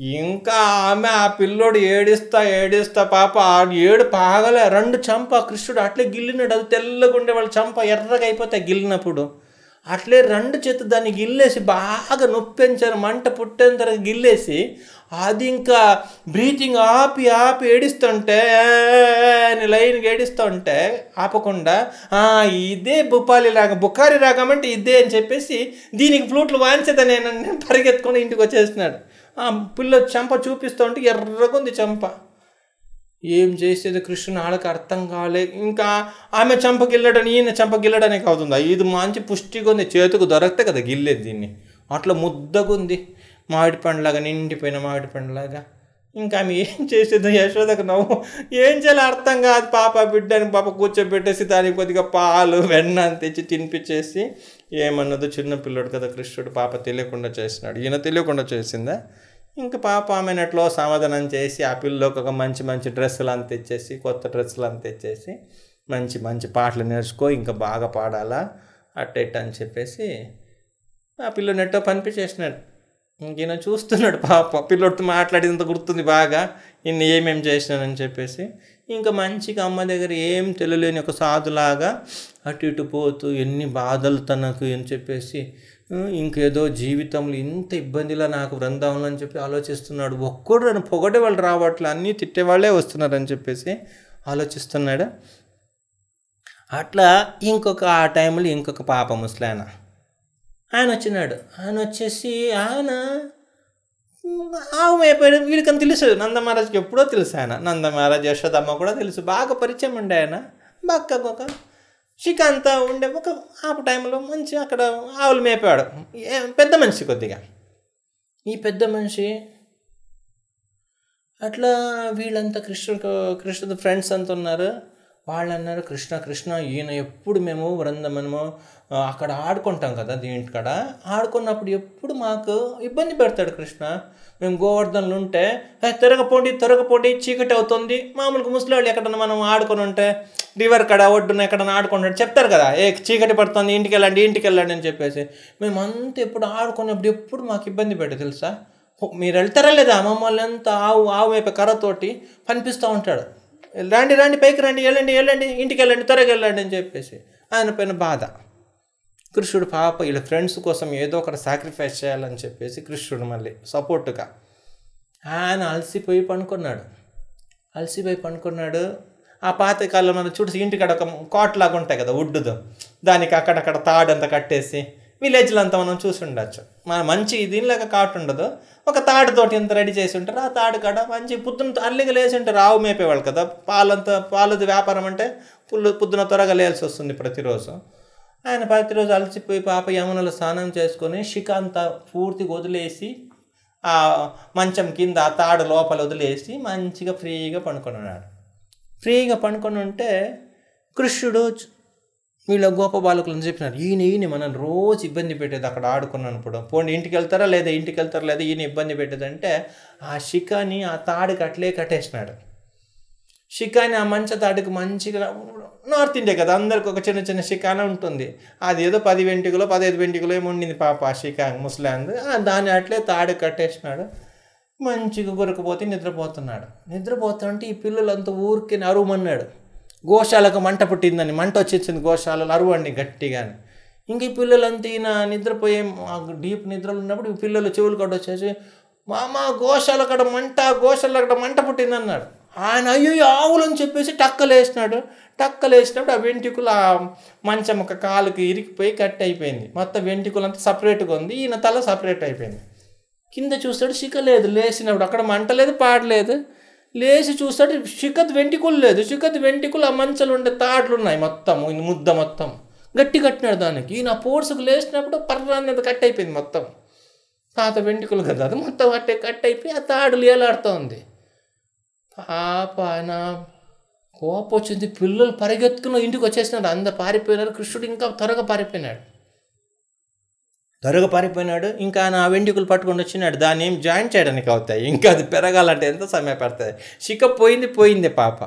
ఇంకా ఆమె ఆ పిల్లోడు ఏడిస్తా ఏడిస్తా పాప ఆ ఏడు పాగలే రెండు చంప. కృష్ణుడు అట్లే గిల్లినాడు. అది తెల్లగా ఉండే వాళ్ళ చంప ఎర్రగా అయిపోతాయి గిల్లినప్పుడు. అట్లే రెండు చేతి దాన్ని గిల్లేసి బాగా నొప్పించారు. మంట పుట్టిన తర్వాత గిల్లేసి అది ఇంకా బ్రీతింగ్ ఆపి ఆపి ఏడిస్తుంటే అని లైన్గా ఏడిస్తుంటే ఆపకుండా ఇదే భూపాలి రాగం బుకారి రాగం అంటే ఇదే అని చెప్పేసి దీనికి ఫ్లూట్లు వాయించేదా నేను పరిగెత్తుకొని ఇంటికి వచ్చేస్తున్నాడు. ఆ పిల్ల చంప చూపిస్తూ ఉంటే ఎర్రగుంది చంప. ఏం చేసేది కృష్ణుని ఆళ్ళకి అర్థం కాలే. ఇంకా ఆమె చెంప గిల్లడని ఈయన చెంప గిల్లడానికి అవుతుందా ఇది మంచి పుష్టిగా ఉంది చేతికి దొరకతే కదా గిల్లేది దీన్ని. అట్లా ముద్దగుంది. మామిడి పండులాగా నిండిపోయిన మామిడి పండులాగా. ఇంకా ఆమె ఏం చేసేది యశోదకు నవ్వు. ఏం చేయాలో అర్థం కాదు. పాప బిడ్డని పాప కూర్చోబెట్టేసి దానికి కొద్దిగా పాలు వెన్న తెచ్చి తినిపించేసి ఏమన్నదో చిన్న పిల్లడు కదా కృష్ణుడు పాప తెలియకుండా చేసినాడు. ఈయన తెలియకుండా చేసిందా? ఇంకా పాప ఆమెను ఎట్లో సమాధానం చేసి ఆ పిల్లలకు ఒక మంచి మంచి డ్రెస్సులు అంత తెచ్చేసి కొత్త డ్రెస్సులు అంత తెచ్చేసి మంచి మంచి పాటలు నేర్చుకో ఇంకా బాగా పాడాలా అట్ట ఇట్ట అని చెప్పేసి ఆ పిల్ల నెట్టో పనిపించేసినాడు ఇంకేనా చూస్తున్నాడు పాప. పిల్లోడితో మాట్లాడినంత గుర్తుంది బాగా ఇన్ని ఏమేమి చేసినానని చెప్పేసి. ఇంకా మంచిగా అమ్మ దగ్గర ఏం తెలియలేని ఒక సాధులాగా అటు ఇటు పోతూ ఎన్ని బాధలు తనకు అని చెప్పేసి ఇంకేదో జీవితంలో ఇంత ఇబ్బందిలా నాకు బృందావనం అని చెప్పి ఆలోచిస్తున్నాడు. ఒక్కడు నన్ను పొగడే వాళ్ళు రావట్లే అన్నీ తిట్టేవాళ్ళే వస్తున్నారని చెప్పేసి ఆలోచిస్తున్నాడు. అట్లా ఇంకొక ఆ టైంలో ఇంకొక పాప ముసలాయన. ఆయన వచ్చినాడు. ఆయన వచ్చేసి ఆయన ఆవు మేపాడు వీడికని తెలుసు. నందమహారాజ్కి ఎప్పుడో తెలుసు ఆయన. నందమహారాజ్ యశోదమ్మ కూడా తెలుసు. బాగా పరిచయం ఉండే ఆయన. బాగా ఒక ఉండే ఒక ఆ టైంలో మంచి అక్కడ ఆవులు మేపాడు. పెద్ద మనిషి కొద్దిగా. ఈ పెద్ద మనిషి అట్లా వీళ్ళంతా కృష్ణుడు కృష్ణుడు ఫ్రెండ్స్ అంతా ఉన్నారు. వాళ్ళు అన్నారు కృష్ణ కృష్ణ ఈయన ఎప్పుడు మేము వృందమనము? అక్కడ ఆడుకుంటాం కదా దీంట్కాడ ఆడుకున్నప్పుడు ఎప్పుడు మాకు ఇబ్బంది పెడతాడు కృష్ణ. మేము గోవర్ధన్లు ఉంటే తిరగపోండి తిరగపోండి చీకటి అవుతుంది. మామూలుగా ముసలివాళ్ళు ఎక్కడన్నా మనం ఆడుకొని ఉంటే రివర్ కడ ఒడ్డున ఎక్కడన్నా ఆడుకుంటాడు చెప్తారు కదా ఏ చీకటి పడుతుంది ఇంటికి వెళ్ళండి ఇంటికి వెళ్ళండి అని చెప్పేసి. మేమంతా ఎప్పుడు ఆడుకున్నప్పుడు ఎప్పుడు మాకు ఇబ్బంది పెట్టదు తెలుసా? మీరు వెళ్తారా లేదా? మమ్మల్ని అంత ఆవు ఆవు వైపు కర్రతోటి పనిపిస్తూ ఉంటాడు. రండి రండి పైకి రండి వెళ్ళండి వెళ్ళండి ఇంటికి వెళ్ళండి త్వరగా వెళ్ళండి అని చెప్పేసి. ఆయన పైన బాధ. కృష్ణుడు పాప వీళ్ళ ఫ్రెండ్స్ కోసం ఏదో ఒకటి సాక్రిఫైస్ చేయాలని చెప్పేసి కృష్ణుడు మళ్ళీ సపోర్టుగా ఆయన అలసిపోయి పనుకున్నాడు అలసిపోయి పనుకున్నాడు ఆ పాత మనం చూసి ఇంటికాడ ఒక కాట్ లాగా ఉంటాయి కదా వుడ్డుదో దానికి అక్కడక్కడ తాడంతా కట్టేసి విలేజ్లో అంతా మనం చూసి ఉండొచ్చు. మన మంచి దీనిలాగా కాటు ఉండదు. ఒక తాడుతోటి ఇంత రెడీ చేసి ఉంటారు ఆ తాడు కాడ మంచి పొద్దున అల్లిగా లేచి ఉంటారు. ఆవు మేపేవాళ్ళు కదా పాలంతా పాలది వ్యాపారం అంటే పుల్లు పొద్దున త్వరగా లేయాల్సి వస్తుంది ప్రతిరోజు. ఆయన ప్రతిరోజు అలసిపోయి పాప యమునలో స్నానం చేసుకొని శిఖాంత పూర్తిగా వదిలేసి ఆ మంచం కింద ఆ తాడు లోపల వదిలేసి మంచిగా ఫ్రీగా పడుకొని ఉన్నాడు. ఫ్రీగా పడుకొని ఉంటే కృష్ణుడు వీళ్ళ గోప బాలకులను చెప్పినారు ఈయన ఈయన మనం రోజు ఇబ్బంది పెట్టేది అక్కడ ఆడుకున్నప్పుడు. పోండి ఇంటికి వెళ్తారా లేదా? ఇంటికి వెళ్తారా లేదా? ఈయన ఇబ్బంది పెట్టేదంటే ఆ శిఖాని ఆ తాడు అట్లే కట్టేసినాడు. షికాని ఆ మంచ తాడుకు మంచిగా నార్త్ ఇండియా కదా అందరికి ఒక చిన్న చిన్న షికాన ఉంటుంది. అది ఏదో పది వెంటికలో పదహైదు వెంటికలో ఏముండింది పాప ఆ షికా ముస్లాంది దాని అట్లే తాడు కట్టేసినాడు. మంచిగా గురకపోతే నిద్రపోతున్నాడు. నిద్రపోతుంటే ఈ పిల్లలంతా ఊరికి అరువమన్నాడు గోశాలకు మంట పుట్టిందని మంట వచ్చేసింది గోశాలలో అరువండి గట్టిగాని. ఇంక ఈ పిల్లలంతా ఈయన నిద్రపోయే డీప్ నిద్రలు ఉన్నప్పుడు ఈ పిల్లలు చెవులు కూడా వచ్చేసి మామ గోశాల కడ మంట గోశాల కడ మంట పుట్టిందన్నాడు. ఆయన అయ్యో ఆవులు అని చెప్పేసి టక్కలేసినాడు. టక్కలేసినప్పుడు ఆ వెంట్రుకలు ఆ మంచం ఒక కాలుకి ఇరికిపోయి కట్ అయిపోయింది. మొత్తం వెంట్రుకలు అంతా సపరేట్గా ఉంది. ఈయన తల సపరేట్ అయిపోయింది. కింద చూస్తాడు శిఖ లేదు. లేచినప్పుడు అక్కడ మంట లేదు పాడలేదు లేచి చూస్తాడు శిఖత్ వెంట్రుకలు లేదు. శిఖత్ వెంటికులు ఆ మంచలు ఉండే తాడులు ఉన్నాయి మొత్తం ఈయన ముద్ద మొత్తం. గట్టి కట్టినాడు దానికి. ఈయన పోర్సుకు లేచినప్పుడు పర్రాన్ని అనేది కట్ అయిపోయింది మొత్తం. తాత వెంట్రుకలు కదా అది మొత్తం అట్టే కట్ అయిపోయి ఆ తాడులు ఏలాడుతూ ఉంది పాప కోపం వచ్చింది. పిల్లలు పరిగెత్తుకున్న ఇంటికి వచ్చేసినాడు. అందరు పారిపోయినారు కృష్ణుడు ఇంకా త్వరగా పారిపోయినాడు. త్వరగా పారిపోయినాడు. ఇంకా ఆయన ఆ వెంట్రుకలు పట్టుకొని వచ్చినాడు. దాన్ని ఏం జాయిన్ చేయడానికి అవుతాయి? ఇంకా అది పెరగాలంటే ఎంత సమయం పడుతుంది? శిఖ పోయింది పోయింది పాప.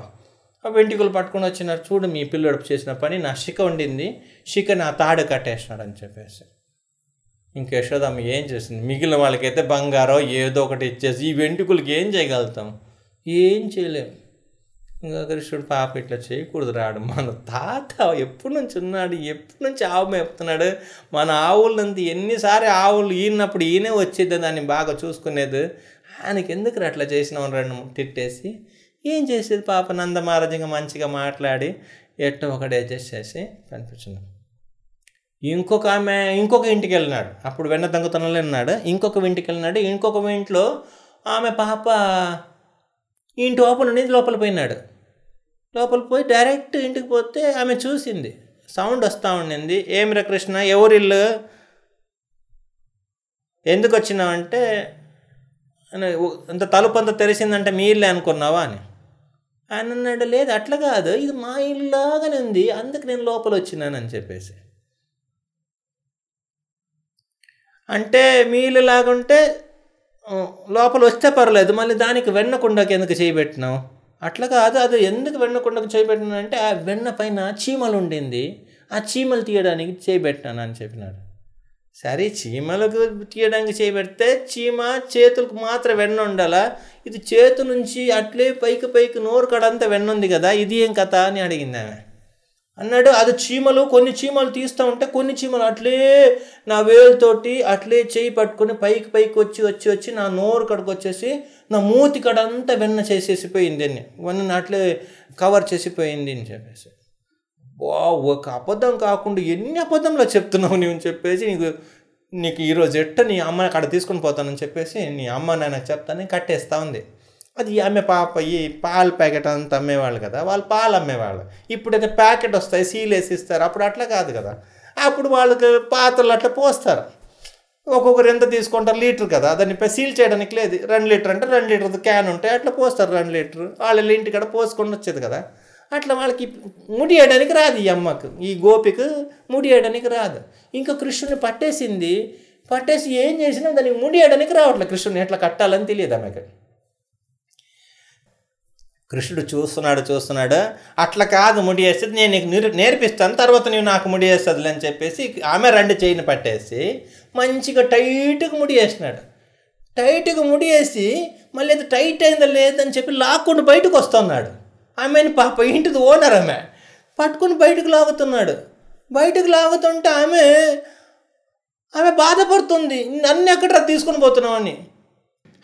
ఆ వెంట్రుకలు పట్టుకొని వచ్చినారు చూడు మీ పిల్లడు చేసిన పని. నా శిఖ ఉండింది శిఖ నా తాడు కట్టేసినాడు అని చెప్పేసి. ఇంక యశోదమ్మ ఏం చేసింది? మిగిలిన వాళ్ళకైతే బంగారం ఏదో ఒకటి ఇచ్చేసి ఈ వెంట్రుకలకి ఏం చేయగలుగుతాం? ఏం చేయలేం. ఇంకా కృష్ణుడు పాప ఇట్లా చేయకూడదు రాడు. మన తాత ఎప్పటి నుంచి ఉన్నాడు ఎప్పటి నుంచి ఆవు మేపుతున్నాడు? మన ఆవులంత ఎన్నిసార్లు ఆవులు ఈనప్పుడు ఈయనే వచ్చేది దాన్ని బాగా చూసుకునేది. ఆయనకి ఎందుకు అట్లా చేసినాం రెండు తిట్టేసి ఏం చేసేది పాప? నందమహారాజంగా మంచిగా మాట్లాడి ఎట్ట ఒకటి అడ్జస్ట్ చేసి కనిపించింది. ఇంకొక ఆమె ఇంకొక ఇంటికి వెళ్ళినాడు. అప్పుడు వెన్న దొంగతనంలో ఉన్నాడు. ఇంకొక ఇంటికి వెళ్ళినాడు. ఇంకొక ఇంట్లో ఆమె పాప ఇంటి ఓపెన్ అనేది లోపల పోయినాడు. లోపల పోయి డైరెక్ట్ ఇంటికి పోతే ఆమె చూసింది. సౌండ్ వస్తూ ఉండింది. ఏమిరా కృష్ణ ఎవరిల్లు ఎందుకు వచ్చినావంటే అంత తలుపు అంత తెరిసిందంటే మీ ఇల్లే అనుకున్నావా అని. ఆయన అన్నాడు లేదు అట్లా కాదు. ఇది మా ఇల్లాగానే ఉంది. అందుకు నేను లోపల వచ్చినానని చెప్పేసి. అంటే మీ ఇల్లు లాగుంటే లోపల వస్తే పర్లేదు మళ్ళీ దానికి వెన్నకుండకి ఎందుకు చేయబెట్టినావు అట్లా కాదు అది ఎందుకు వెన్నకుండకు చేయబెట్టినా అంటే ఆ వెన్న పైన చీమలు ఉండింది. ఆ చీమలు తీయడానికి చేయబెట్టినాను అని చెప్పినాడు. సరే చీమలకు తీయడానికి చేయబెడితే చీమ చేతులకు మాత్రం వెన్న ఉండాలా? ఇది చేతు నుంచి అట్లే పైకి పైకి నోరు కడంతా వెన్న ఉంది కదా ఇది ఏం కథ అని అడిగింది ఆమె. అన్నాడు. అది చీమలు కొన్ని చీమలు తీస్తూ ఉంటే కొన్ని చీమలు అట్లే నా వేలుతోటి అట్లే చేయి పట్టుకొని పైకి పైకి వచ్చి వచ్చి వచ్చి నా నోరు కడకు వచ్చేసి నా మూతి కడంతా వెన్న చేసేసిపోయింది అని వెన్న అట్లే కవర్ చేసిపోయింది అని చెప్పేసి. బా ఒక అబద్ధం కాకుండా ఎన్ని అబద్ధంలో చెప్తున్నావు నీవు చెప్పేసి నీకు నీకు ఈరోజు ఎట్ట నీ అమ్మ అక్కడ తీసుకొని పోతానని చెప్పేసి నీ అమ్మ నాయన చెప్తానని కట్టేస్తా ఉంది. అది ఆమె పాప ఈ పాల ప్యాకెట్ అంతా అమ్మేవాళ్ళు కదా వాళ్ళు పాలు అమ్మేవాళ్ళు. ఇప్పుడైతే ప్యాకెట్ వస్తాయి సీల్ వేసి ఇస్తారు. అప్పుడు అట్లా కాదు కదా. అప్పుడు వాళ్ళకి పాత్రలు అట్లా పోస్తారు. ఒక్కొక్కరు ఎంత తీసుకుంటారు? లీటర్ కదా. దాన్ని సీల్ చేయడానికి లేదు. రెండు లీటర్ అంటే రెండు లీటర్ క్యాన్ ఉంటాయి. అట్లా పోస్తారు రెండు లీటర్. వాళ్ళ ఇంటికాడ పోసుకొని వచ్చేది కదా. అట్లా వాళ్ళకి ముడి వేయడానికి రాదు ఈ అమ్మకు. ఈ గోపికి ముడి వేయడానికి రాదు. ఇంకా కృష్ణుని పట్టేసింది. పట్టేసి ఏం చేసినా దానికి ముడి వేయడానికి రావట్లేదు కృష్ణుని. ఎట్లా కట్టాలని తెలియదు ఆమెకి. కృష్ణుడు చూస్తున్నాడు చూస్తున్నాడు. అట్లా కాదు ముడి వేస్తుంది నేను నీకు నేర్పిస్తాను తర్వాత నీవు నాకు ముడి వేస్తుంది అని చెప్పేసి ఆమె రెండు చేయిని పట్టేసి మంచిగా టైట్గా ముడి వేసినాడు. టైట్గా ముడి వేసి మళ్ళీ అది టైట్ అయిందా లేదని చెప్పి లాక్కుండా బయటకు వస్తున్నాడు. ఆమెని పాప ఇంటిది ఓనర్ ఆమె. పట్టుకుని బయటకు లాగుతున్నాడు. బయటకు లాగుతుంటే ఆమె ఆమె బాధపడుతుంది. నన్ను ఎక్కడ తీసుకుని పోతున్నామని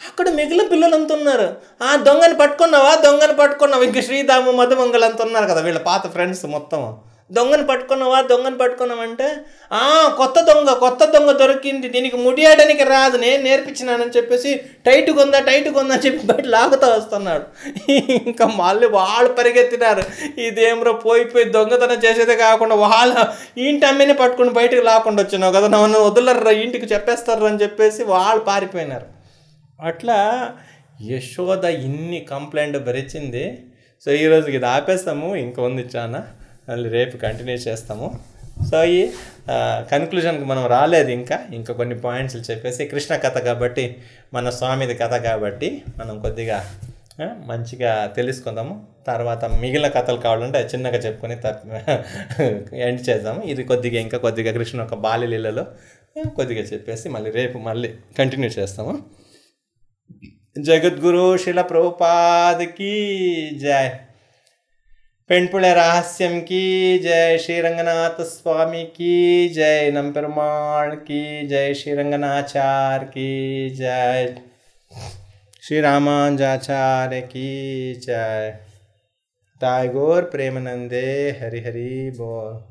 అక్కడ మిగిలిన పిల్లలు అంత ఉన్నారు ఆ దొంగని పట్టుకున్నావా? దొంగని పట్టుకున్నావా? ఇంక శ్రీరాము మధుమంగళ అంత ఉన్నారు కదా వీళ్ళ పాత ఫ్రెండ్స్ మొత్తం. దొంగని పట్టుకున్నావా? దొంగని పట్టుకున్నావంటే ఆ కొత్త దొంగ కొత్త దొంగ దొరికింది. దీనికి ముడియడానికి రాదు. నేను నేర్పించినానని చెప్పేసి టైట్గా ఉందా టైట్గా ఉందా అని చెప్పి బయట లాగుతూ వస్తున్నాడు. ఇంకా మళ్ళీ వాళ్ళు పరిగెత్తినారు. ఇదేమ్రో పోయి పోయి దొంగతనం చేసేదే కాకుండా వాళ్ళ ఇంటి అమ్మిని పట్టుకుని బయటకు లాకుండా వచ్చినావు కదా నన్ను వదలర్రా ఇంటికి చెప్పేస్తారు అని చెప్పేసి వాళ్ళు పారిపోయినారు. అట్లా యశోద ఇన్ని కంప్లైంట్ భరించింది సో ఈరోజుకి ఇది ఆపేస్తాము ఇంకా ఉంది చాలా మళ్ళీ రేపు కంటిన్యూ చేస్తాము. సో ఈ కన్క్లూజన్కి మనం రాలేదు ఇంకా. ఇంకా కొన్ని పాయింట్స్ చెప్పేసి కృష్ణ కథ కాబట్టి మన స్వామిది కథ కాబట్టి మనం కొద్దిగా మంచిగా తెలుసుకుందాము. తర్వాత మిగిలిన కథలు కావాలంటే చిన్నగా చెప్పుకొని ఎండ్ చేద్దాము. ఇది కొద్దిగా ఇంకా కొద్దిగా కృష్ణ ఒక బాల్యలీలలో కొద్దిగా చెప్పేసి మళ్ళీ రేపు మళ్ళీ కంటిన్యూ చేస్తాము. जगद्गुरु शिल प्रभुपाद की जय। पेंपुले रहस्यम की जय श्री रंगनाथ स्वामी की जय नम प्रमाण की जय श्री रंगनाचार की जय। श्री रामानुजाचार्य की जय। दाय प्रेमनंदे, हरि हरि बोल।